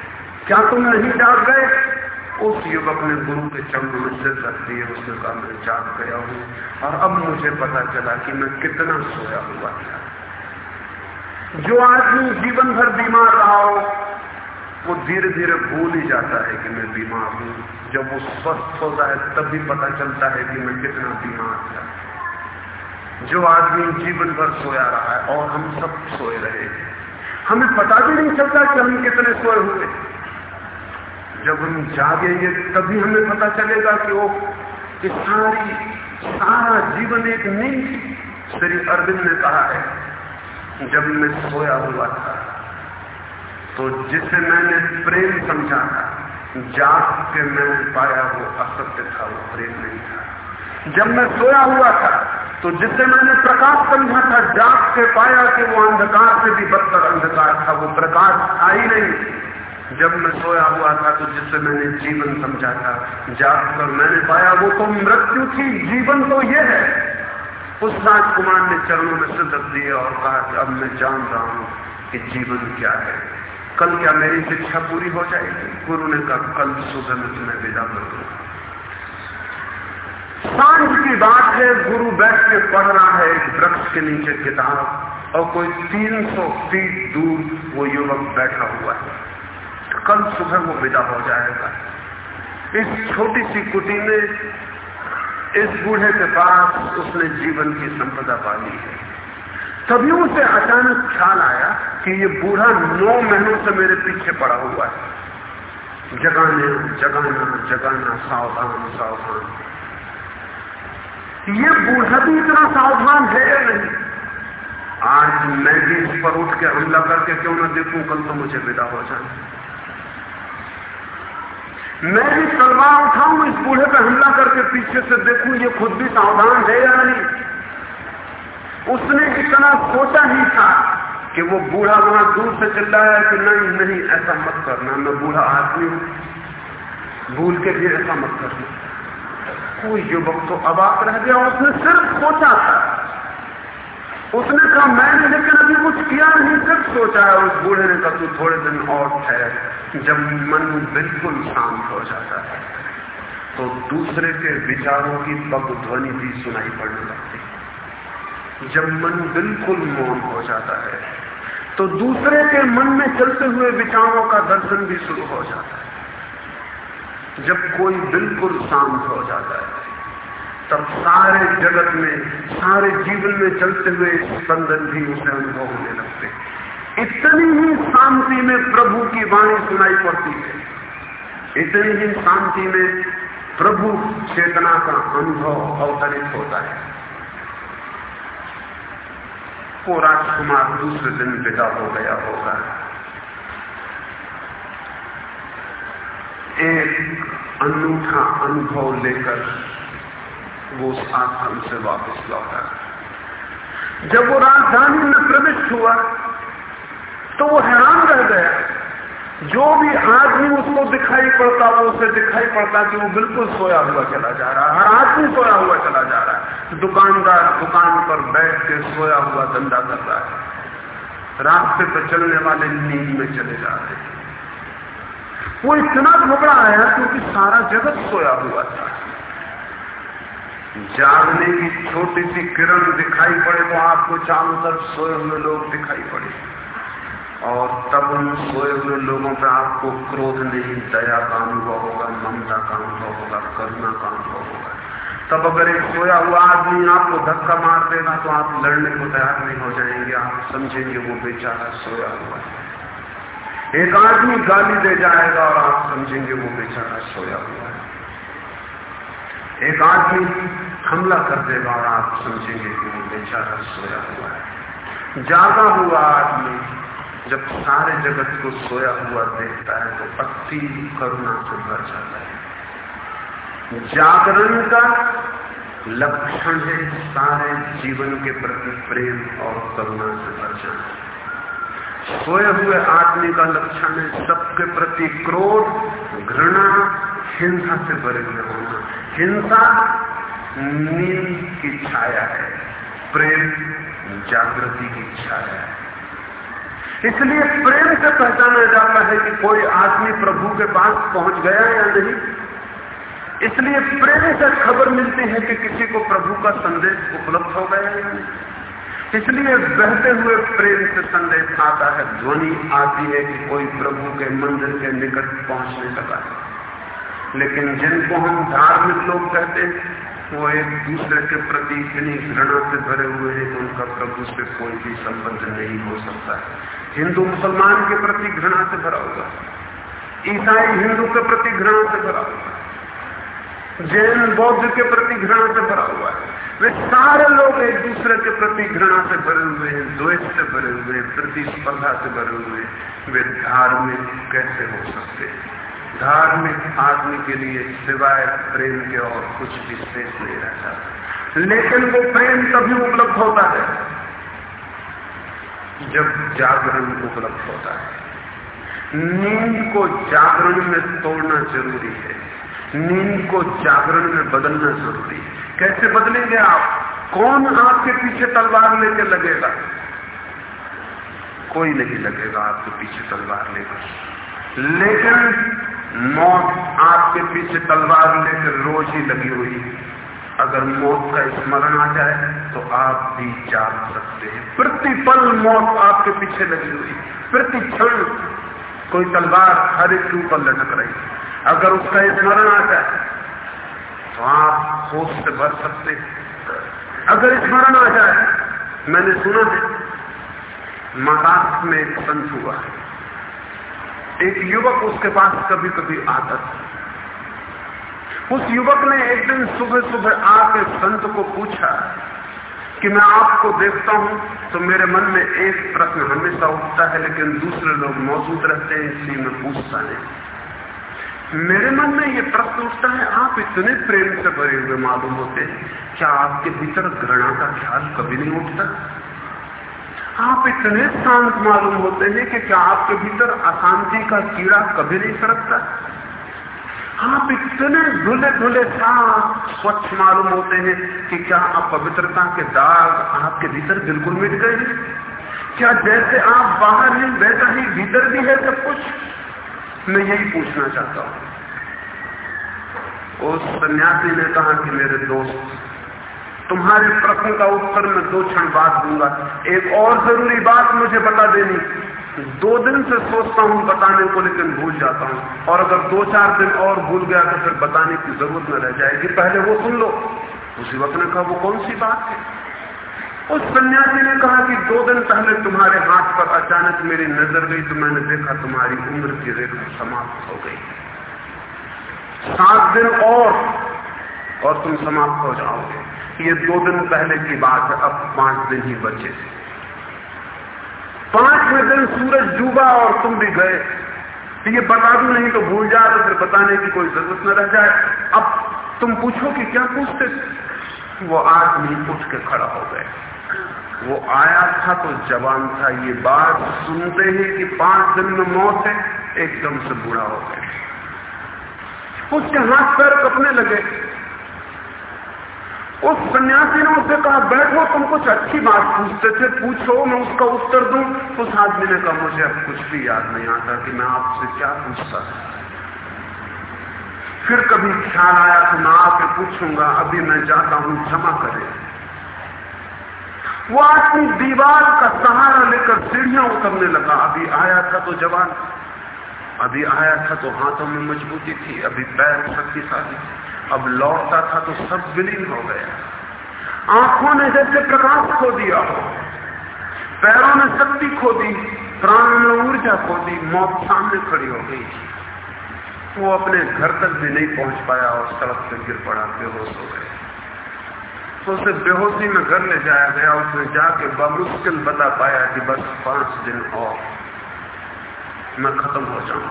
क्या तुम नहीं जाग गए? उस युवक ने गुरु के चंद्र में सिर रख दिए, उसने कहा, मैं जाग गया हूँ, और अब मुझे पता चला कि मैं कितना सोया हुआ था। जो आदमी जीवन भर बीमार रहा हो वो धीरे धीरे भूल ही जाता है कि मैं बीमार हूँ। जब वो स्वस्थ होता है तब भी पता चलता है कि मैं कितना बीमार था। जो आदमी जीवन भर सोया रहा है, और हम सब सोए रहे हमें पता भी नहीं चलता कि हम कितने सोए हुए जब हम जागेंगे, तभी हमें पता चलेगा कि वो कि सारी, सारा जीवन एक नींद श्री अरविंद ने कहा है, जब मैं सोया हुआ था तो जिसे मैंने प्रेम समझा था, जाग के मैंने पाया वो असत्य था, वो प्रेम नहीं था। जब मैं सोया हुआ था तो जिसे मैंने प्रकाश समझा था, जाग के पाया कि वो अंधकार से भी बदतर अंधकार था, वो प्रकाश था ही नहीं। जब मैं सोया हुआ था तो जिससे मैंने जीवन समझा था, जाग कर मैंने पाया वो तो मृत्यु थी, जीवन तो ये है। उस राजकुमार ने चरणों में सिद्ध दिए और कहा कि अब मैं जान रहा हूँ कि जीवन क्या है। कल क्या मेरी शिक्षा पूरी हो जाएगी? गुरु ने कहा, कल सुबह में तुम्हें विदा कर दूँगा। साँझ की बात है, गुरु बैठ के पढ़ रहा है एक वृक्ष के नीचे किताब, और कोई 300 फीट दूर वो युवक बैठा हुआ है। कल सुबह वो विदा हो जाएगा। इस छोटी सी कुटी में, इस बूढ़े के पास उसने जीवन की संपदा पाली है। तभी उसे अचानक ख्याल आया कि ये बूढ़ा नौ महीनों से मेरे पीछे पड़ा हुआ है। जगाने, जगाना जगाना, सावधान सावधान। ये बूढ़ा भी इतना सावधान है या नहीं? आज मैं भी इस पर उठ के हमला करके क्यों ना देखूँ, कल तो मुझे विदा हो जाए मैं भी तलवार उठाऊं, इस बूढ़े पर हमला करके पीछे से देखूँ, ये खुद भी सावधान है या नहीं? उसने इतना सोचा ही था कि वो बूढ़ा वहाँ दूर से चिल्लाया कि नहीं नहीं, ऐसा मत करना, मैं बूढ़ा आदमी हूँ। भूल के भी ऐसा मत करना। कोई युवक तो अबाक रह गया, उसने सिर्फ़ सोचा था। उसने कहा, मैंने लेकिन अभी कुछ किया नहीं, सिर्फ़ सोचा है, उस बूढ़े ने कहा, तू थोड़े दिन और ठहर, जब मन बिल्कुल शांत हो जाता है। तो दूसरे के विचारों की पग ध्वनि भी सुनाई पड़ने लगती। है जब मन बिल्कुल मौन हो जाता है तो दूसरे के मन में चलते हुए विचारों का दर्शन भी शुरू हो जाता है। जब कोई बिल्कुल शांत हो जाता है, तब सारे जगत में, सारे जीवन में चलते हुए स्पंदन भी उसे अनुभव होने लगते इतनी ही शांति में प्रभु की वाणी सुनाई पड़ती है। इतनी ही शांति में प्रभु चेतना का अनुभव अवतरित होता है। वो राजकुमार दूसरे दिन विदा हो गया होगा। एक अनूठा अनुभव लेकर वो उस आश्रम से वापस लौटा। जब वो राजधानी में प्रविष्ट हुआ तो वो हैरान रह गया। जो भी आदमी उसको दिखाई पड़ता, वो उसे दिखाई पड़ता कि वो बिल्कुल सोया हुआ चला जा रहा है। हर आदमी सोया हुआ चला जा रहा है। दुकानदार दुकान पर बैठ के सोया हुआ धंधा कर रहा है। रास्ते पर चलने वाले नींद में चले जा रहे हैं। वो इतना घबरा आया क्योंकि सारा जगत सोया हुआ था। जागने की छोटी सी किरण दिखाई पड़े तो आपको चारों तरफ़ सोए हुए लोग दिखाई पड़े। और तब उन सोए हुए लोगों पर आपको क्रोध नहीं, दया का अनुभव होगा, ममता का अनुभव होगा, करुणा का अनुभव होगा। तब अगर एक सोया हुआ आदमी आपको धक्का मार देगा तो आप लड़ने को तैयार नहीं हो जाएँगे, आप समझेंगे वो बेचारा सोया हुआ है। एक आदमी गाली दे जाएगा और आप समझेंगे वो बेचारा सोया हुआ है। एक आदमी हमला कर देगा और आप समझेंगे कि वो बेचारा सोया हुआ है। जागा हुआ आदमी जब सारे जगत को सोया हुआ देखता है तो अति करुणा से भर जाता है। जागरण का लक्षण है सारे जीवन के प्रति प्रेम और करुणा से भर जाना। सोए हुए आदमी का लक्षण है सबके प्रति क्रोध, घृणा, हिंसा से भरे हुए होना। हिंसा नींद की छाया है, प्रेम, जागृति की छाया है। इसलिए प्रेम से पहचाना जाता है कि कोई आदमी प्रभु के पास पहुँच गया या नहीं। इसलिए प्रेम से खबर मिलती है कि किसी को प्रभु का संदेश उपलब्ध हो गया या नहीं। इसलिए बहते हुए प्रेम से संदेश आता है, ध्वनि आती है कि कोई प्रभु के मंदिर के निकट पहुँचने लगा है लेकिन जिनको हम धार्मिक लोग कहते हैं, वो एक दूसरे के प्रति इतनी घृणा से भरे हुए हैं कि उनका प्रभु से कोई भी संबंध नहीं हो सकता। है हिंदू मुसलमान के प्रति घृणा से भरा हुआ ईसाई हिंदू के प्रति घृणा से भरा हुआ जैन बौद्ध के प्रति घृणा से भरा हुआ है। वे सारे लोग एक दूसरे के प्रति घृणा से भरे हुए हैं, द्वेष से भरे हुए हैं, प्रतिस्पर्धा से भरे हुए वे धार्मिक कैसे हो सकते धार्मिक आदमी के लिए सिवाय प्रेम के और कुछ भी शेष नहीं रहता लेकिन वो प्रेम तभी उपलब्ध होता है जब जागरण उपलब्ध होता है। नींद को जागरण में तोड़ना ज़रूरी है। नींद को जागरण में बदलना ज़रूरी है। कैसे बदलेंगे आप? कौन आपके पीछे तलवार लेकर लगेगा? कोई नहीं लगेगा आपके पीछे तलवार लेकर। लेकिन मौत आपके पीछे तलवार लेकर रोज ही लगी हुई अगर मौत का स्मरण आ जाए तो आप भी जाग सकते हैं। प्रतिपल मौत आपके पीछे लगी हुई। प्रति क्षण कोई तलवार हर एक ऊपर लटक रही। अगर उसका स्मरण आ जाए तो आप होश से भर सकते हैं। अगर स्मरण आ जाए, मैंने सुना है, महाराष्ट्र में एक संत हुआ। एक युवक उसके पास कभी कभी आता था। उस युवक ने एक दिन सुबह सुबह आके संत को पूछा कि मैं आपको देखता हूँ तो मेरे मन में एक प्रश्न हमेशा उठता है, लेकिन दूसरे लोग मौजूद रहते हैं, इसलिए मैं पूछता नहीं। मेरे मन में ये प्रश्न उठता है, आप इतने प्रेम से भरे हुए मालूम होते क्या आपके भीतर घृणा का ख्याल कभी नहीं उठता? आप इतने शांत मालूम होते हैं कि क्या आपके भीतर अशांति का कीड़ा कभी नहीं सरकता? आप इतने धुले धुले साफ़ स्वच्छ मालूम होते हैं कि क्या अपवित्रता के दाग आपके भीतर बिल्कुल मिट गए क्या जैसे आप बाहर हैं, वैसा ही भीतर भी है सब कुछ? मैं यही पूछना चाहता हूँ। उस सन्यासी ने कहा कि मेरे दोस्त, तुम्हारे प्रश्न का उत्तर मैं दो क्षण बात दूँगा। एक और ज़रूरी बात मुझे बता देनी। दो दिन से सोचता हूँ, बताने को, लेकिन भूल जाता हूँ। और अगर दो चार दिन और भूल गया तो फिर बताने की ज़रूरत न रह जाएगी। पहले वो सुन लो। उस युवक ने कहा, वो कौन सी बात है? उस सन्यासी ने कहा कि दो दिन पहले तुम्हारे हाथ पर अचानक मेरी नज़र गई तो मैंने देखा तुम्हारी उम्र की रेखा समाप्त हो गई। सात दिन और और तुम समाप्त हो जाओगे। ये दो दिन पहले की बात है, अब पाँच दिन ही बचे। पाँचवें दिन सूरज डूबा और तुम भी गए। तो ये बता दू, नहीं तो भूल जाए तो फिर बताने की कोई ज़रूरत न रह जाए। अब तुम पूछो कि क्या पूछते वो आदमी उठ के खड़ा हो गए। वो आया था तो जवान था। ये बात सुनते ही कि पाँच दिन में मौत है, एकदम से बुरा हो गए। उसके हाथ पैर कपने लगे। उस सन्यासी ने उससे कहा, बैठो, तुम कुछ अच्छी बात पूछते थे, पूछो, मैं उसका उत्तर दूँ। उस आदमी ने कहा, मुझे अब कुछ भी याद नहीं आता कि मैं आपसे क्या पूछता फिर कभी ख्याल आया तो मैं आके पूछूँगा, अभी मैं जाता हूँ, क्षमा करे। वो आदमी दीवार का सहारा लेकर सीढ़ियाँ उतरने लगा। अभी आया था तो जवान, अभी आया था तो हाथों में मजबूती थी, अभी पैर शक्तिशाली थे। अब लौटता था तो सब विलीन हो गया। आँखों ने जैसे प्रकाश खो दिया हो, पैरों ने शक्ति खो दी, प्राणों में ऊर्जा खो दी, मौत सामने खड़ी हो गई। वो अपने घर तक भी नहीं पहुँच पाया और सड़क से गिर पड़ा, बेहोश हो गए तो उसे बेहोशी में घर ले जाया गया, उसने जाके बमुश्किल बता पाया कि बस पाँच दिन और मैं खत्म हो जाऊँ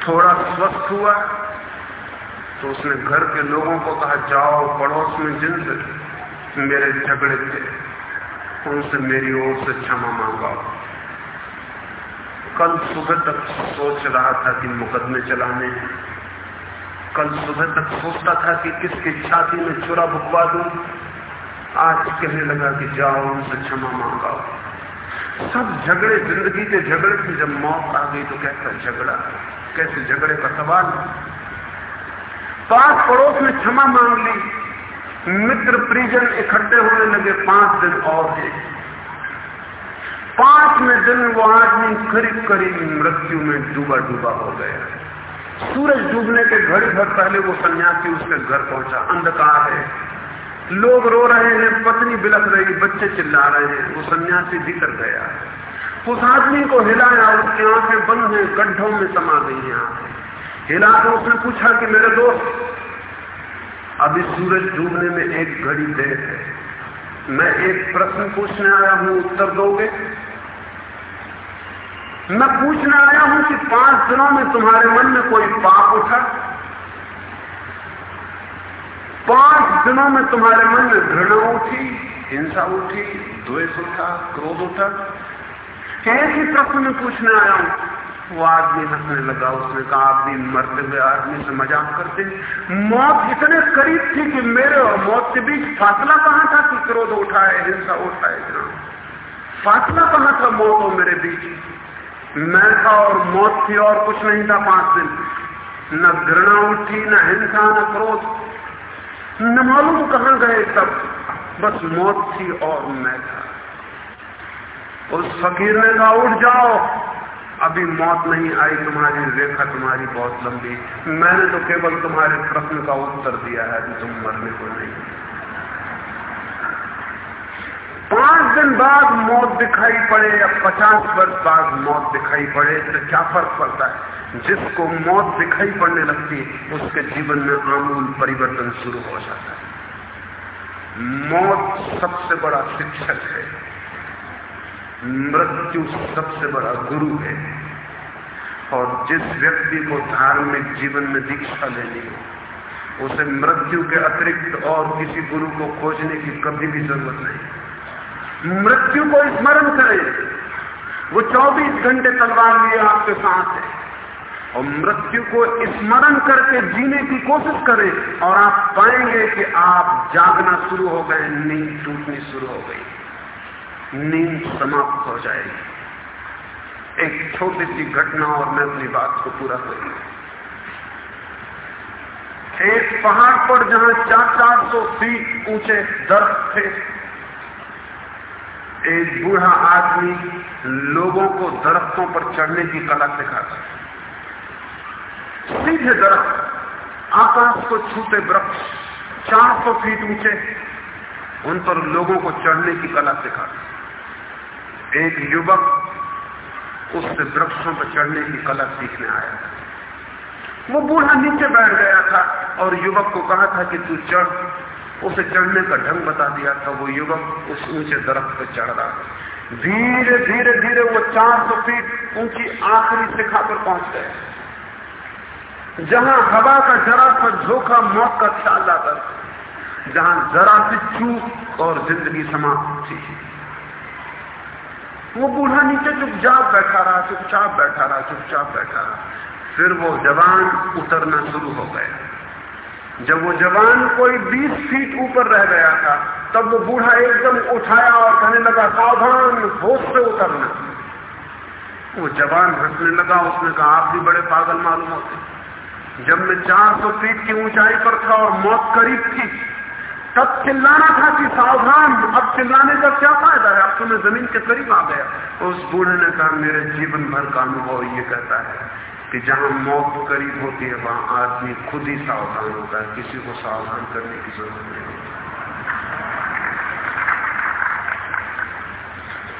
थोड़ा स्वस्थ हुआ तो उसने घर के लोगों को कहा, जाओ पड़ोस में जिनसे मेरे झगड़े थे, उनसे मेरी ओर से क्षमा मांगा कल सुबह तक सोच रहा था कि मुकदमे चलाने कल सुबह तक सोचता था कि किसकी छाती में चुरा भुगवा दू। आज कहने लगा कि जाओ, उनसे क्षमा मांगाओ। सब झगड़े, ज़िंदगी के झगड़े थे। जब मौत आ गई तो कैसा झगड़ा कैसे झगड़े का सवाल? पास पड़ोस में क्षमा मांग ली। मित्र परिजन इकट्ठे होने लगे पाँच दिन और है पाँचवें दिन वो आदमी करीब करीब मृत्यु में डूबा डूबा हो गया। सूरज डूबने के घड़ी भर पहले वो सन्यासी उसके घर पहुँचा। अंधकार है। लोग रो रहे हैं, पत्नी बिलख रही, बच्चे चिल्ला रहे हैं। वो सन्यासी भीतर गया। उस आदमी को हिलाया, उसकी आँखें बंद हैं गड्ढों में समा गई आँखें हिला तो उसने पूछा कि, मेरे दोस्त, अभी सूरज डूबने में एक घड़ी देर है। मैं एक प्रश्न पूछने आया हूँ, उत्तर दोगे? मैं पूछने आया हूँ कि, पाँच दिनों में तुम्हारे मन में कोई पाप उठा? पाँच दिनों में तुम्हारे मन में घृणा उठी, हिंसा उठी, द्वेष उठा, क्रोध उठा। ही प्रश्न में पूछने आया हूँ वो आदमी हंसने लगा, उसने कहा, आप भी मरते हुए आदमी से मज़ाक करते मौत इतने करीब थी कि मेरे और मौत के बीच फासला कहाँ था कि क्रोध उठाए, हिंसा उठाए फासला कहाँ था मौत और मेरे बीच? मैं था और मौत थी और कुछ नहीं था पाँच दिन। न घृणा उठी, न हिंसा, न क्रोध। न मालूम कहाँ गए तब बस मौत थी और मैं था। उस फकीर ने कहा, उठ जाओ। अभी मौत नहीं आई तुम्हारी, रेखा तुम्हारी बहुत लंबी। मैंने तो केवल तुम्हारे प्रश्न का उत्तर दिया है कि तुम मरने को नहीं। पाँच दिन बाद मौत दिखाई पड़े या पचास वर्ष बाद मौत दिखाई पड़े तो क्या फ़र्क पड़ता है? जिसको मौत दिखाई पड़ने लगती, उसके जीवन में आमूल परिवर्तन शुरू हो जाता है। मौत सबसे बड़ा शिक्षक है। मृत्यु सबसे बड़ा गुरु है। और जिस व्यक्ति को धार्मिक जीवन में दीक्षा लेनी हो, उसे मृत्यु के अतिरिक्त और किसी गुरु को खोजने की कभी भी ज़रूरत नहीं। मृत्यु को स्मरण करें। वो 24 घंटे तलवार लिए आपके साथ है। और मृत्यु को स्मरण करके जीने की कोशिश करें और आप पाएँगे कि आप जागना शुरू हो गए, नींद टूटनी शुरू हो गई। नींद समाप्त हो जाएगी। एक छोटी सी घटना और मैं अपनी बात को पूरा करूँगा। एक पहाड़ पर जहाँ चार चार सौ फीट ऊँचे दर्द थे, एक बूढ़ा आदमी लोगों को दरख्तों पर चढ़ने की कला सिखाता सीधे दरख्त, आकाश को छूते वृक्ष, चार सौ फीट ऊँचे, उन पर लोगों को चढ़ने की कला सिखा एक युवक उससे वृक्षों पर चढ़ने की कला सीखने आया वो बूढ़ा नीचे बैठ गया था और युवक को कहा था कि तू चढ़। उसे चढ़ने का ढंग बता दिया था। वो युवक उस ऊँचे दरख्त पर चढ़ रहा धीरे धीरे धीरे वो चार सौ फीट ऊँची आखिरी शिखा पर पहुँच गए जहाँ हवा का जरा सा झोंका मौत का ख्याल आता जहाँ जरा सी चूक और ज़िंदगी समाप्त थी। वो बूढ़ा नीचे चुपचाप बैठा रहा, चुपचाप बैठा रहा, चुपचाप बैठा रहा। फिर वो जवान उतरना शुरू हो गया। जब वो जवान कोई 20 फीट ऊपर रह गया था, तब वो बूढ़ा एकदम उठाया और कहने लगा, सावधान, होश से उतरना। वो जवान हंसने लगा, उसने कहा, आप भी बड़े पागल मालूम होते। जब मैं 400 फीट की ऊंचाई पर था और मौत करीब थी तब चिल्लाना था कि सावधान, अब चिल्लाने का क्या फ़ायदा है? अब तो मैं ज़मीन के करीब आ गया। उस बूढ़े ने कहा, मेरे जीवन भर का अनुभव ये कहता है कि जहाँ मौत करीब होती है, वहाँ आदमी खुद ही सावधान होता है। किसी को सावधान करने की ज़रूरत नहीं होती।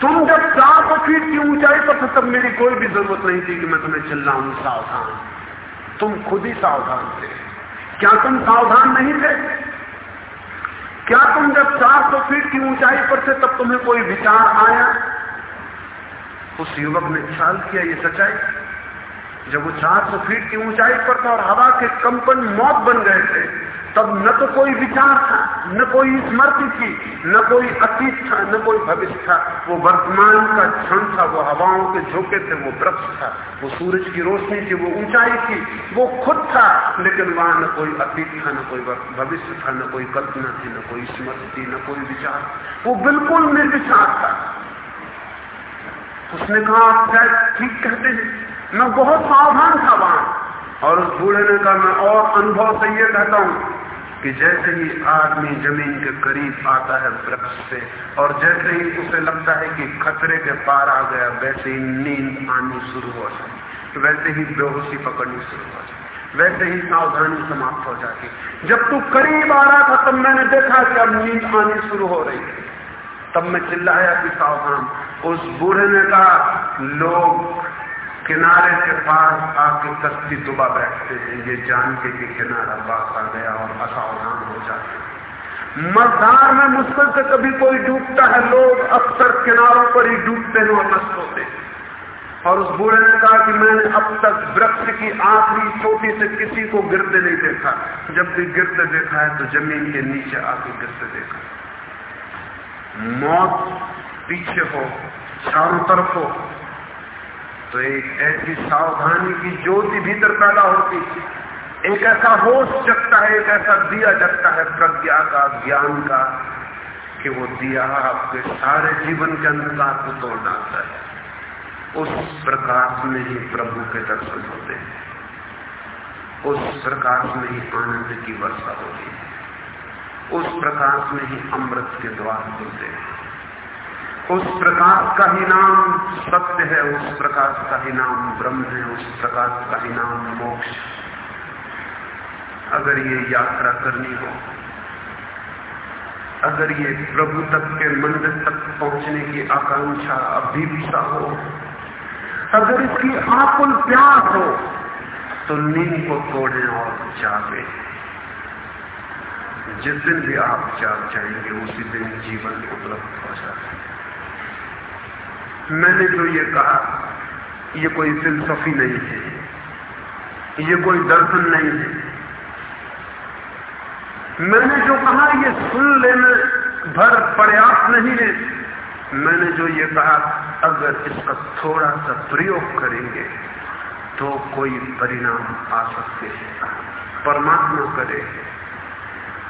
तुम जब चार सौ फीट की ऊंचाई पर थे, तब मेरी कोई भी ज़रूरत नहीं थी कि मैं तुम्हें चिल्लाऊं सावधान। तुम खुद ही सावधान थे। क्या तुम सावधान नहीं थे? क्या तुम जब 400 फीट की ऊंचाई पर थे, तब तुम्हें कोई विचार आया? उस युवक ने ख्याल किया ये सच्चाई। जब वो 400 फीट की ऊंचाई पर था और हवा के कंपन मौत बन गए थे तब न तो कोई विचार था, न कोई स्मृति थी, न कोई अतीत था, न कोई भविष्य था। वो वर्तमान का क्षण था, वो हवाओं के झोंके थे, वो वृक्ष था, वो सूरज की रोशनी थी, वो ऊंचाई थी, वो खुद था, लेकिन वहाँ न कोई अतीत था, न कोई भविष्य था, न कोई कल्पना थी, न कोई स्मृति थी, न कोई विचार। वो बिल्कुल निर्विचार था। उसने कहा, आप शायद ठीक कहते हैं। मैं बहुत सावधान था वहाँ। और उस बूढ़े ने कहा, मैं और अनुभव से ये कहता हूँ कि जैसे ही आदमी ज़मीन के करीब आता है वृक्ष से, और जैसे ही उसे लगता है कि खतरे के पार आ गया, वैसे ही नींद आनी शुरू हो जाए वैसे ही बेहोशी पकड़नी शुरू हो जाए वैसे ही सावधानी समाप्त हो जाती जब तू करीब आ रहा था, तब मैंने देखा कि अब नींद आनी शुरू हो रही है। तब मैं चिल्लाया कि सावधान। उस बूढ़े ने कहा, लोग किनारे के पास आके कश्ती दुबा बैठते हैं। ये जान के कि किनारा पास आ गया और असावधान हो जाते हैं। मजदार में मुश्किल से कभी कोई डूबता है। लोग अक्सर किनारों पर ही डूबते हैं और नष्ट होते हैं। और उस बूढ़े ने कहा कि मैंने अब तक वृक्ष की आखिरी चोटी से किसी को गिरते नहीं देखा। जब भी गिरते देखा है तो ज़मीन के नीचे आके गिरते देखा मौत पीछे हो, चारों तरफ़ हो। तो एक ऐसी सावधानी की ज्योति भीतर पैदा होती एक ऐसा होश जगता है, एक ऐसा दिया जगता है प्रज्ञा का, ज्ञान का, कि वो दिया आपके सारे जीवन के अंधकार को तोड़ डालता है। उस प्रकाश में ही प्रभु के दर्शन होते हैं। उस प्रकाश में ही आनंद की वर्षा होती है। उस प्रकाश में ही अमृत के द्वार खुलते हैं। उस प्रकाश का ही नाम सत्य है, उस प्रकाश का ही नाम ब्रह्म है, उस प्रकाश का ही नाम मोक्ष। अगर ये यात्रा करनी हो, अगर ये प्रभु तक के मंदिर तक पहुँचने की आकांक्षा अभिप्सा हो, अगर इसकी आकुल प्यास हो तो नींद को तोड़े और जागे। जिस दिन भी आप जाग जाएँगे, उसी दिन जीवन उपलब्ध हो जाए मैंने जो ये कहा, ये कोई फिलसफी नहीं है। ये कोई दर्शन नहीं है। मैंने जो कहा, ये सुन लेने भर पर्याप्त नहीं है। मैंने जो ये कहा, अगर इसका थोड़ा सा प्रयोग करेंगे तो कोई परिणाम आ सकते हैं। परमात्मा करे।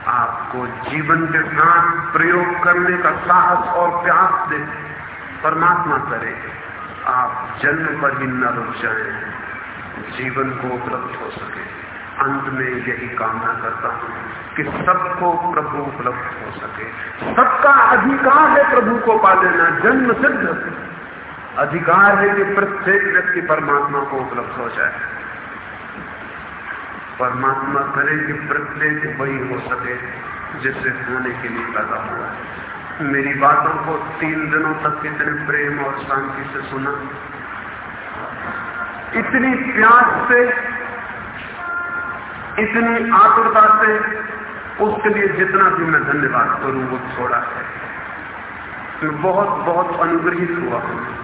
आपको जीवन के साथ प्रयोग करने का साहस और प्यास दे। परमात्मा करे। आप जन्म पर ही न रुक जाए। जीवन को उपलब्ध हो सके। अंत में यही कामना करता हूँ कि सबको प्रभु उपलब्ध हो सके। सबका अधिकार है प्रभु को पा लेना जन्म सिद्ध। अधिकार है कि प्रत्येक व्यक्ति परमात्मा को उपलब्ध हो जाए। परमात्मा करे कि प्रत्येक वही हो सके जिसे होने के लिए पैदा हुआ है। मेरी बातों को तीन दिनों तक इतने प्रेम और शांति से सुना। इतनी प्यास से, इतनी आतुरता से उसके लिए जितना भी मैं धन्यवाद करूँ, वो छोड़ा है। मैं बहुत बहुत अनुग्रहित हुआ हूँ।